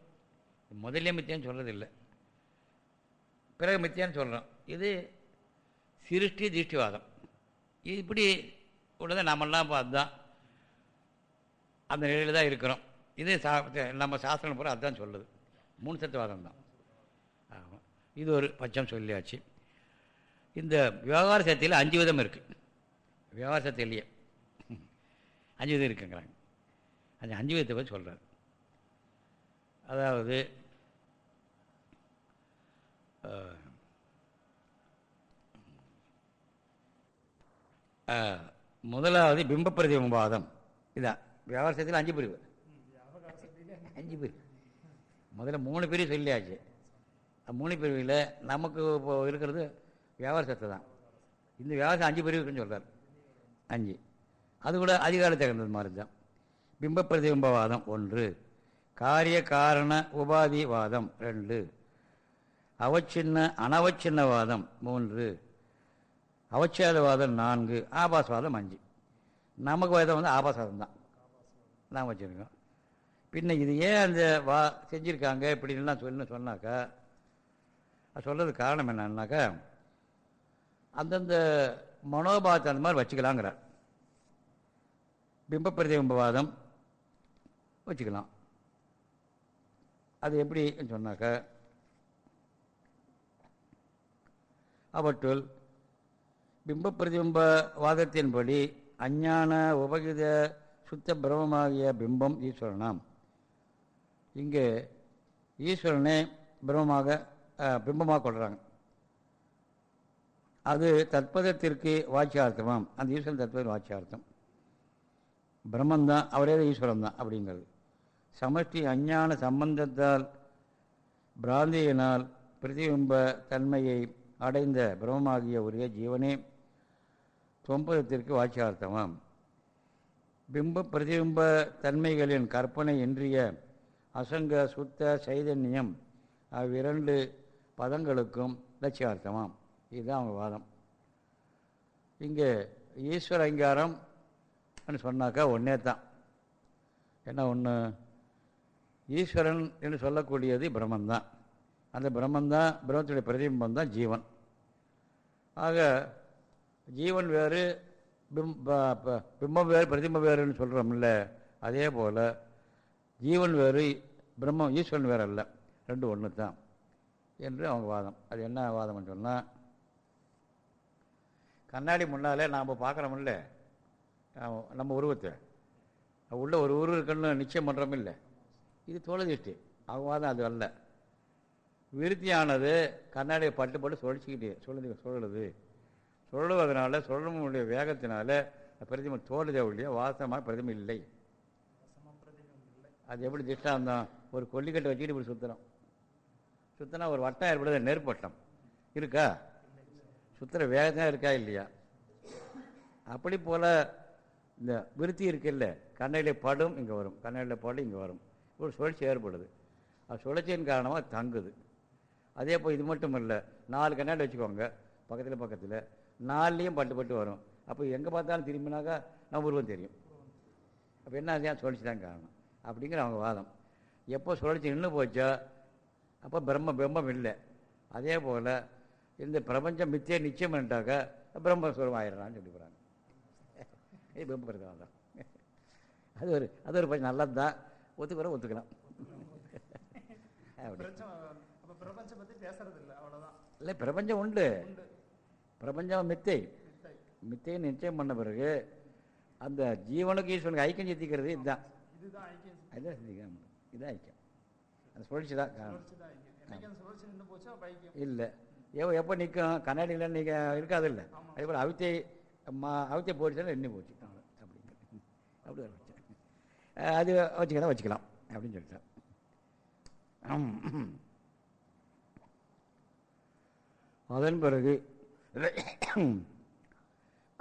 முதல்ல மித்தியான்னு சொல்கிறதில்லை பிறகு மித்தியான்னு சொல்கிறோம் இது சிருஷ்டி திருஷ்டிவாதம். இப்படி உள்ளதை நாமெல்லாம் இப்போ அதுதான் அந்த நிலையில் தான் இருக்கிறோம். இதே சா நம்ம சாஸ்திரம் பூரா அதுதான் சொல்லுது. மூணு தத்துவாதம் தான். ஆமாம் இது ஒரு பட்சம் சொல்லியாச்சு. இந்த விவகார சக்தியில் அஞ்சு விதம் இருக்குது விவகார சக்தியிலேயே அஞ்சு விதம் இருக்குங்கிறாங்க. அந்த அஞ்சு விதத்தை பற்றி சொல்கிறார் அதாவது முதலாவது பிம்ப பிரதிபிம்பாதம் இதான். வியாபாரத்தில் அஞ்சு பிரிவு. அஞ்சு பேர். முதல்ல மூணு பிரிவு சொல்லியாச்சு. மூணு பிரிவில் நமக்கு இப்போ இருக்கிறது வியாபார சத்தை தான். இந்த வியாபாரம் அஞ்சு பிரிவுக்குன்னு சொல்கிறார் அஞ்சு. அது கூட அதிகார தகுந்தது மாதிரி தான். பிம்ப பிரதிபிம்பவாதம் ஒன்று. காரிய காரண உபாதிவாதம் ரெண்டு. அவச்சின்ன அனவச்சின்னவாதம் மூன்று. அவச்சேதவாதம் நான்கு. ஆபாசவாதம் அஞ்சு. நமக்கு வேதம் வந்து ஆபாசவாதம் தான். நாம் வச்சுருக்கோம். பின்ன இது ஏன் அந்த வா செஞ்சுருக்காங்க இப்படின்லாம் சொல்லு சொன்னாக்கா அது காரணம் என்னன்னாக்கா அந்தந்த மனோபாதத்தை அந்த மாதிரி வச்சுக்கலாங்கிறார். பிம்ப பிரதிபிம்பவாதம் வச்சுக்கலாம். அது எப்படி சொன்னாக்கா அவற்றுள் பிம்ப பிரதிபிம்ப வாதத்தின்படி அஞ்ஞான உபகித சுத்த பிரமமாகிய பிம்பம் ஈஸ்வரனாம். இங்கே ஈஸ்வரனே பிரம்மமாக பிம்பமாக கொள்கிறாங்க அது தத்பதத்திற்கு வாட்சியார்த்தமாம். அந்த ஈஸ்வரன் தத்பத வாட்சியார்த்தம். பிரம்மந்தான் அவரே ஈஸ்வரன் தான் அப்படிங்கிறது. சமஷ்டி அஞ்ஞான சம்பந்தத்தால் பிராந்தியினால் பிரதிபிம்ப தன்மையை அடைந்த பிரம்மமாகிய ஒரே ஜீவனே தொம்பதத்திற்கு வாட்சியார்த்தமாம். பிம்ப பிரதிபிம்ப தன்மைகளின் கற்பனை இன்றிய அசங்க சுத்த சைதன்யம் அவ்விரண்டு பதங்களுக்கும் லட்சியார்த்தமாம். இதுதான் அவங்க வாதம். இங்கே ஈஸ்வர அங்கீகாரம் சொன்னாக்கா ஒன்றே தான். என்ன ஒன்று ஈஸ்வரன் என்று சொல்லக்கூடியது பிரம்மந்தான். அந்த பிரம்மந்தான் பிரம்மத்துடைய பிரதிபிம்பம் தான் ஜீவன். ஆக ஜீவன் வேறு பிம்பம் வேறு பிரதிபிம்பம் வேறுன்னு சொல்கிறோம்ல அதே போல் ஜீவன் வேறு பிரம்மம் ஈஸ்வரன் வேறு அல்ல. ரெண்டு ஒன்று தான் என்று அவங்க வாதம். அது என்ன வாதம்னு சொன்னால் கண்ணாடி முன்னாலே நாம் பார்க்குறோமில்ல. நம்ம உருவத்தை. உள்ள ஒரு உருவம் இருக்குன்னு நிச்சயம் பண்ணுறோம் இல்லை இது தோழதிஷ்டி அவங்க வாதம் அது அல்ல. விருத்தியானது கண்ணாடியை பட்டு பட்டு சுழச்சிக்கிட்டு சுழந்து சுழலுது. சுழலுவதனால சுழலுடைய வேகத்தினால பிரதிம தோல்தே ஒழிய வாசமாக பிரதிமை இல்லை. அது எப்படி திஷ்டாந்தம் ஒரு கொல்லிக்கட்டை வச்சுக்கிட்டு இப்படி சுற்றுறோம் சுற்றினா ஒரு வட்டம் ஏற்படுது நெருப்பட்டம் இருக்கா? சுற்றுற வேகத்தான் இருக்கா இல்லையா? அப்படி போல் இந்த விருத்தி இருக்குல்ல கண்ணையில் படும் இங்கே வரும். கண்ணையில் படும் இங்கே வரும். ஒரு சுழற்சி ஏற்படுது. அது சுழற்சியின் காரணமாக தங்குது. அதே போல் இது மட்டும் இல்லை நாலு கண்ணாடி வச்சுக்கோங்க பக்கத்தில் பக்கத்தில். நாலுலேயும் பட்டு பட்டு வரும். அப்போ எங்கே பார்த்தாலும் திரும்பினாக்கா நம்ம உருவம் தெரியும். அப்போ என்ன சுழற்சி தான் காரணம். அப்படிங்கிற அவங்க வாதம். எப்போ சுழற்சி நின்று போச்சோ அப்போ பிரம்ம பிரம்மம் இல்லை. அதே போல் இந்த பிரபஞ்சம் மித்திய நிச்சயம் பண்ணிட்டாக்கா பிரம்மஸ்வரம் ஆயிடுறான்னு சொல்லி போகிறாங்க இது பிரம்ம பிரதானம் அது ஒரு அது ஒரு கொஞ்சம் நல்லது தான். ஒத்துக்கிற ஒத்துக்கலாம். இல்லை பிரபஞ்சம் உண்டு. பிரபஞ்சம் மித்தை. மித்தை. நிச்சயம் பண்ண பிறகு அந்த ஜீவனுக்கு ஈஸ்வனுக்கு ஐக்கியம் சித்திக்கிறது இதுதான். அதுதான் சித்திக்கலாம் இதுதான் ஐக்கியம் அந்த சுழற்சி தான் காரணம் இல்லை. எவ எப்போ நிற்கும்? கண்ணாடியில் நீங்கள் இருக்காது இல்லை அதே போல் அவித்தை மா அவிச்ச போயிடுச்சுன்னா எண்ணி போச்சு. அவ்வளோ அப்படிங்க அப்படி ஒரு வச்சேன் அது வச்சுக்கலாம் வச்சுக்கலாம். அப்படின்னு சொல்லிட்டேன். அதன் பிறகு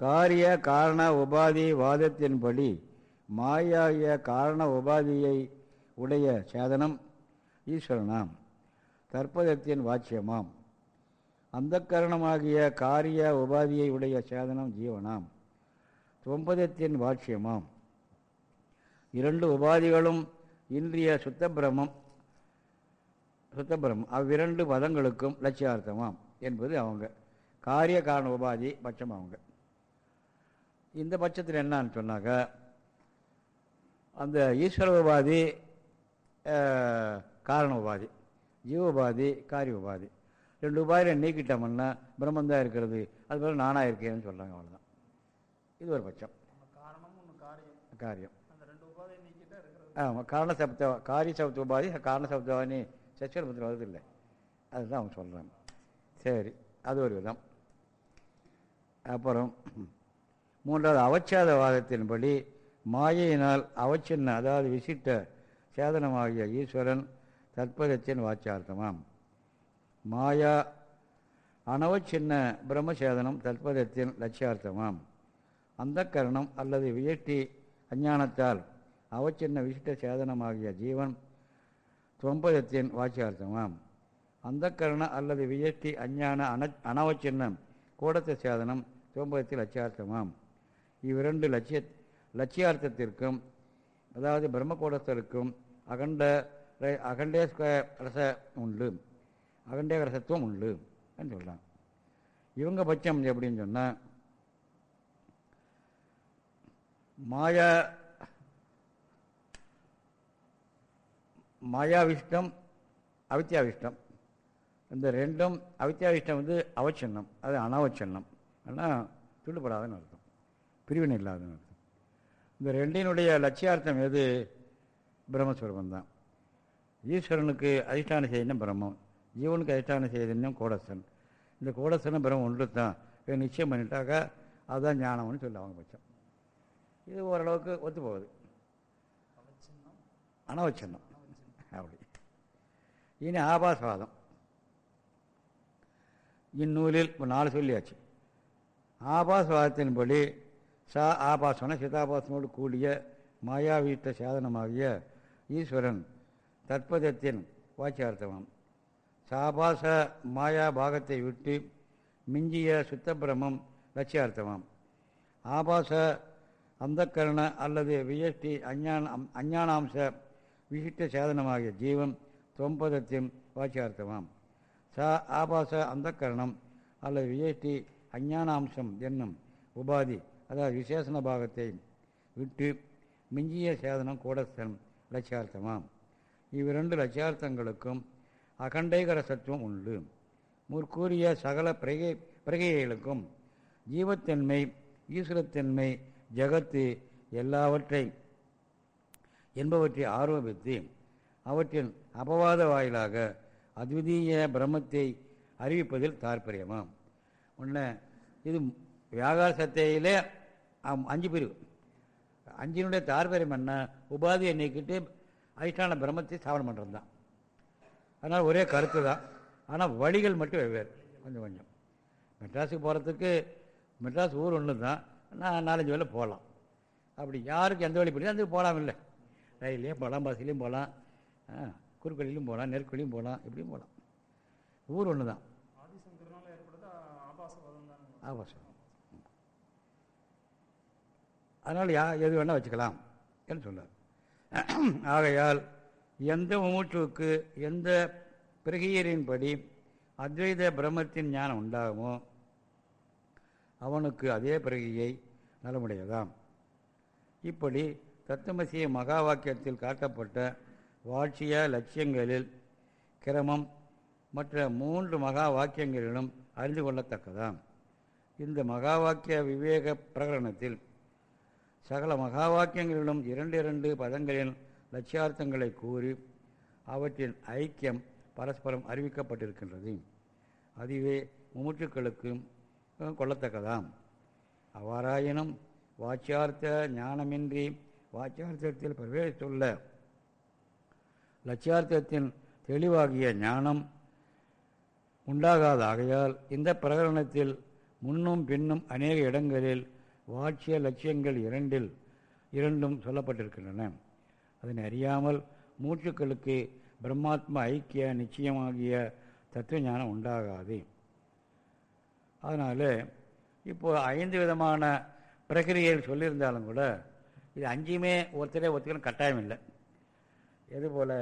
காரிய காரண உபாதி வாதத்தின்படி மாயாகிய காரண உபாதியை உடைய சேதனம் ஈஸ்வரனாம். தற்பதத்தின் வாட்சியமாம். அந்த கரணமாகிய காரிய உபாதியை உடைய சேதனம் ஜீவனாம். தொம்பதத்தின் வாட்சியமாம். இரண்டு உபாதிகளும் இன்றைய சுத்த பிரமம் சுத்த அவ்விரண்டு பதங்களுக்கும் லட்சியார்த்தமாம் என்பது அவங்க. காரிய காரண உபாதி பட்சம் அவங்க. இந்த பட்சத்தில் என்னான்னு சொன்னாக்க அந்த ஈஸ்வர உபாதி காரண உபாதி ஜீவ உபாதி காரிய உபாதி ரெண்டு உபாதியை நீக்கிட்டோம்னா பிரம்மந்தான் இருக்கிறது. அது போல நானாக இருக்கேன்னு சொல்கிறாங்க அவ்வளோதான் இது ஒரு பட்சம். காரியம். ஆமாம் காரண சப்த காரிய சப்த உபாதி காரண சப்தவானி சச்சுவரத்தில் வருதில்லை அதுதான் அவங்க சொல்கிறாங்க சரி அது ஒரு விதம். அப்புறம் மூன்றாவது அவச்சாத வாதத்தின்படி மாயையினால் அவச்சின்ன அதாவது விசிட்ட சேதனமாகிய ஈஸ்வரன் தற்பதத்தின் வாச்சார்த்தமாம். மாயா அனவச்சின்ன பிரம்மசேதனம் தற்பதத்தின் லட்சியார்த்தமாம். அந்த கரணம் அல்லது வியட்டி அஞ்ஞானத்தால் அவச்சின்ன விசிட்ட சேதனமாகிய ஜீவன் தொம்பதத்தின் வாச்சியார்த்தமாம் அந்த கரண அல்லது வியஷ்டி அஞ்ஞான அன அனவச்சின்னம் கூடத்த சேதனம் தொம்பதத்தில் லட்சியார்த்தமாம். இவ்விரண்டு லட்சிய லட்சியார்த்தத்திற்கும் அதாவது பிரம்மகோடத்திற்கும் அகண்ட அகண்டேஸ்க ரச உண்டு. அகண்டே ரசத்துவம் உண்டு அப்படின்னு சொல்கிறான் இவங்க பட்சம் எப்படின்னு சொன்னால் மாயா மாயாவிஷ்டம் அவித்யாவிஷ்டம். இந்த ரெண்டும் அவித்யாவிஷ்டம் வந்து அவச்சின்னம் அது அனாவச்சின்னம். ஆனால் துண்டுபடாதுன்னு அர்த்தம். பிரிவினை இல்லாதுன்னு அர்த்தம். இந்த ரெண்டினுடைய லட்சியார்த்தம் எது? பிரம்மஸ்வரூபம் தான். ஈஸ்வரனுக்கு அதிஷ்டான செய்தினம் பிரம்மம். ஜீவனுக்கு அதிஷ்டான செய்தினும் கோடசன் இந்த கோடசனும் பிரம்மம் ஒன்று தான் நிச்சயம் பண்ணிட்டாக்கா அதுதான் ஞானம்னு சொல்லி அவங்க பட்சம். இது ஓரளவுக்கு ஒத்து போகுது. அனவச்சின்னம். அப்படி. இனி ஆபாசவாதம். இந்நூலில் நாலு சொல்லியாச்சு. ஆபாசவாதத்தின்படி சா ஆபாசன சிதாபாசனோடு கூடிய மாயாவீட்ட சாதனமாகிய ஈஸ்வரன் தற்பதத்தின் வாச்சியார்த்தமாம் சாபாச மாயா பாகத்தை விட்டு மிஞ்சிய சுத்தபிரமம் லட்சியார்த்தமாம் ஆபாச அந்தக்கரண அல்லது வியஷ்டி அஞ்ஞான அஞ்ஞானாம்ச விசிட்ட சேதனமாகிய ஜீவன் தொம்பதத்தின் வாச்சியார்த்தமாம் ச ஆபாச அந்தக்கரணம் அல்லது வியஷ்டி அஞ்ஞானாம்சம் என்னும் உபாதி அதாவது விசேஷண பாகத்தை விட்டு மிஞ்சிய சேதனம் கூடஸ்தன் லட்சியார்த்தமாம். இவ்விரண்டு லட்சியார்த்தங்களுக்கும் அகண்டைகர சத்துவம் உண்டு. முற்கூறிய சகல பிரகை பிரகைகளுக்கும் ஜீவத்தன்மை ஈஸ்வரத்தன்மை ஜகத்து எல்லாவற்றை என்பவற்றை ஆரோபித்து அவற்றின் அபவாத வாயிலாக அத்விதீய பிரம்மத்தை அறிவிப்பதில் தாற்பயமாம். உன்ன இது வியாகார சத்தையிலே அஞ்சு பிரிவு அஞ்சினுடைய தாற்பயம் என்ன? உபாதியை நீக்கிட்டு அதிஷ்டான பிரம்மத்தை ஸ்தாபனம் பண்ணுறது தான் அதனால் ஒரே கருத்து தான் ஆனால் வழிகள் மட்டும் வெவ்வேறு. கொஞ்சம் கொஞ்சம். மெட்ராஸுக்கு போகிறதுக்கு மெட்ராஸ் ஊர் ஒன்று தான் நான் நாலஞ்சு வேலை போகலாம் அப்படி யாருக்கு எந்த வழி பிடிக்கும் அந்த போகலாம் இல்லை. ரயிலையும் போகலாம் பஸ்லேயும் போகலாம் குறுக்கொழிலையும் போகலாம் நெற்கொழியும் போகலாம் இப்படியும் போகலாம் ஊர் ஒன்று தான் ஆபாசம். அதனால் யா எது வேணால் வச்சுக்கலாம் என்று சொன்னார். ஆகையால் எந்த மூச்சுக்கு எந்த பிரகியரின்படி அத்வைத பிரம்மத்தின் ஞானம் உண்டாகுமோ அவனுக்கு அதே பிரகியை நலமுடையதாம். இப்படி தத்துவமசிய மகா வாக்கியத்தில் காட்டப்பட்ட வாட்சிய லட்சியங்களில் கிரமம் மற்ற மூன்று மகா வாக்கியங்களிலும் அறிந்து கொள்ளத்தக்கதாம். இந்த மகா வாக்கிய விவேக பிரகடனத்தில் சகல மகா வாக்கியங்களிலும் இரண்டு இரண்டு பதங்களின் லட்சியார்த்தங்களை கூறி அவற்றின் ஐக்கியம் பரஸ்பரம் அறிவிக்கப்பட்டிருக்கின்றது. அதுவே முமுற்றுக்களுக்கும் கொள்ளத்தக்கதாம். அவ்வாறாயினும் வாச்சியார்த்த ஞானமின்றி வாச்சியார்த்தத்தில் பிரவேசித்துள்ள லட்சியார்த்தத்தின் தெளிவாகிய ஞானம் உண்டாகாத ஆகையால் இந்த பிரகரணத்தில் முன்னும் பின்னும் அநேக இடங்களில் வாட்சிய லட்சியங்கள் இரண்டில் இரண்டும் சொல்லப்பட்டிருக்கின்றன. அதனை அறியாமல் மூச்சுக்களுக்கு பிரம்மாத்ம ஐக்கிய நிச்சயமாகிய தத்துவ ஞானம் உண்டாகாது. அதனால் இப்போது ஐந்து விதமான பிரக்கிரியைகள் சொல்லியிருந்தாலும் கூட இது அஞ்சுமே ஒருத்தரே ஒருத்தரும் கட்டாயம் இல்லை. எதுபோல்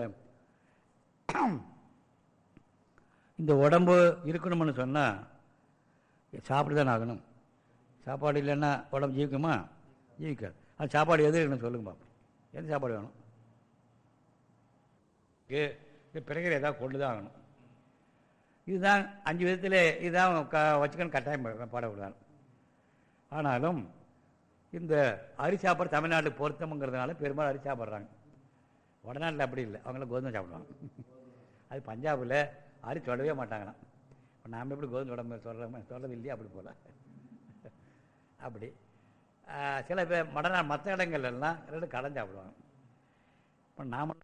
இந்த உடம்பு இருக்கணும்னு சொன்னால் சாப்பிட்டு தான் ஆகணும். சாப்பாடு இல்லைன்னா உடம்பு ஜீவிக்குமா? ஜீவிக்காது. அது சாப்பாடு எது இருக்கணும் சொல்லுங்க பாப்போம். எந்த சாப்பாடு வேணும்? இது பிறகு ஏதாவது கொண்டு தான் ஆகணும். இதுதான் அஞ்சு விதத்தில் இதுதான் க வச்சுக்கணும் கட்டாயம் பாடக்கூடாது ஆனாலும் இந்த அரி சாப்பாடு தமிழ்நாட்டுக்கு பொருத்தமுங்கிறதுனால பெரும்பாலும் அரிசி சாப்பிட்றாங்க. வடநாட்டில் அப்படி இல்லை. அவங்களாம் கோதுமை சாப்பிடுவாங்க. அது பஞ்சாபில் அரிசி தொடவே மாட்டாங்களாம். இப்போ நாம் எப்படி கோதுமை உடம்பு சொல்கிறோம் சொல்கிறது இல்லையா? அப்படி போல். அப்படி. சில பேர் மடநா மற்ற இடங்கள்லாம் ரெண்டு கடன் சாப்பிடுவாங்க இப்போ நாம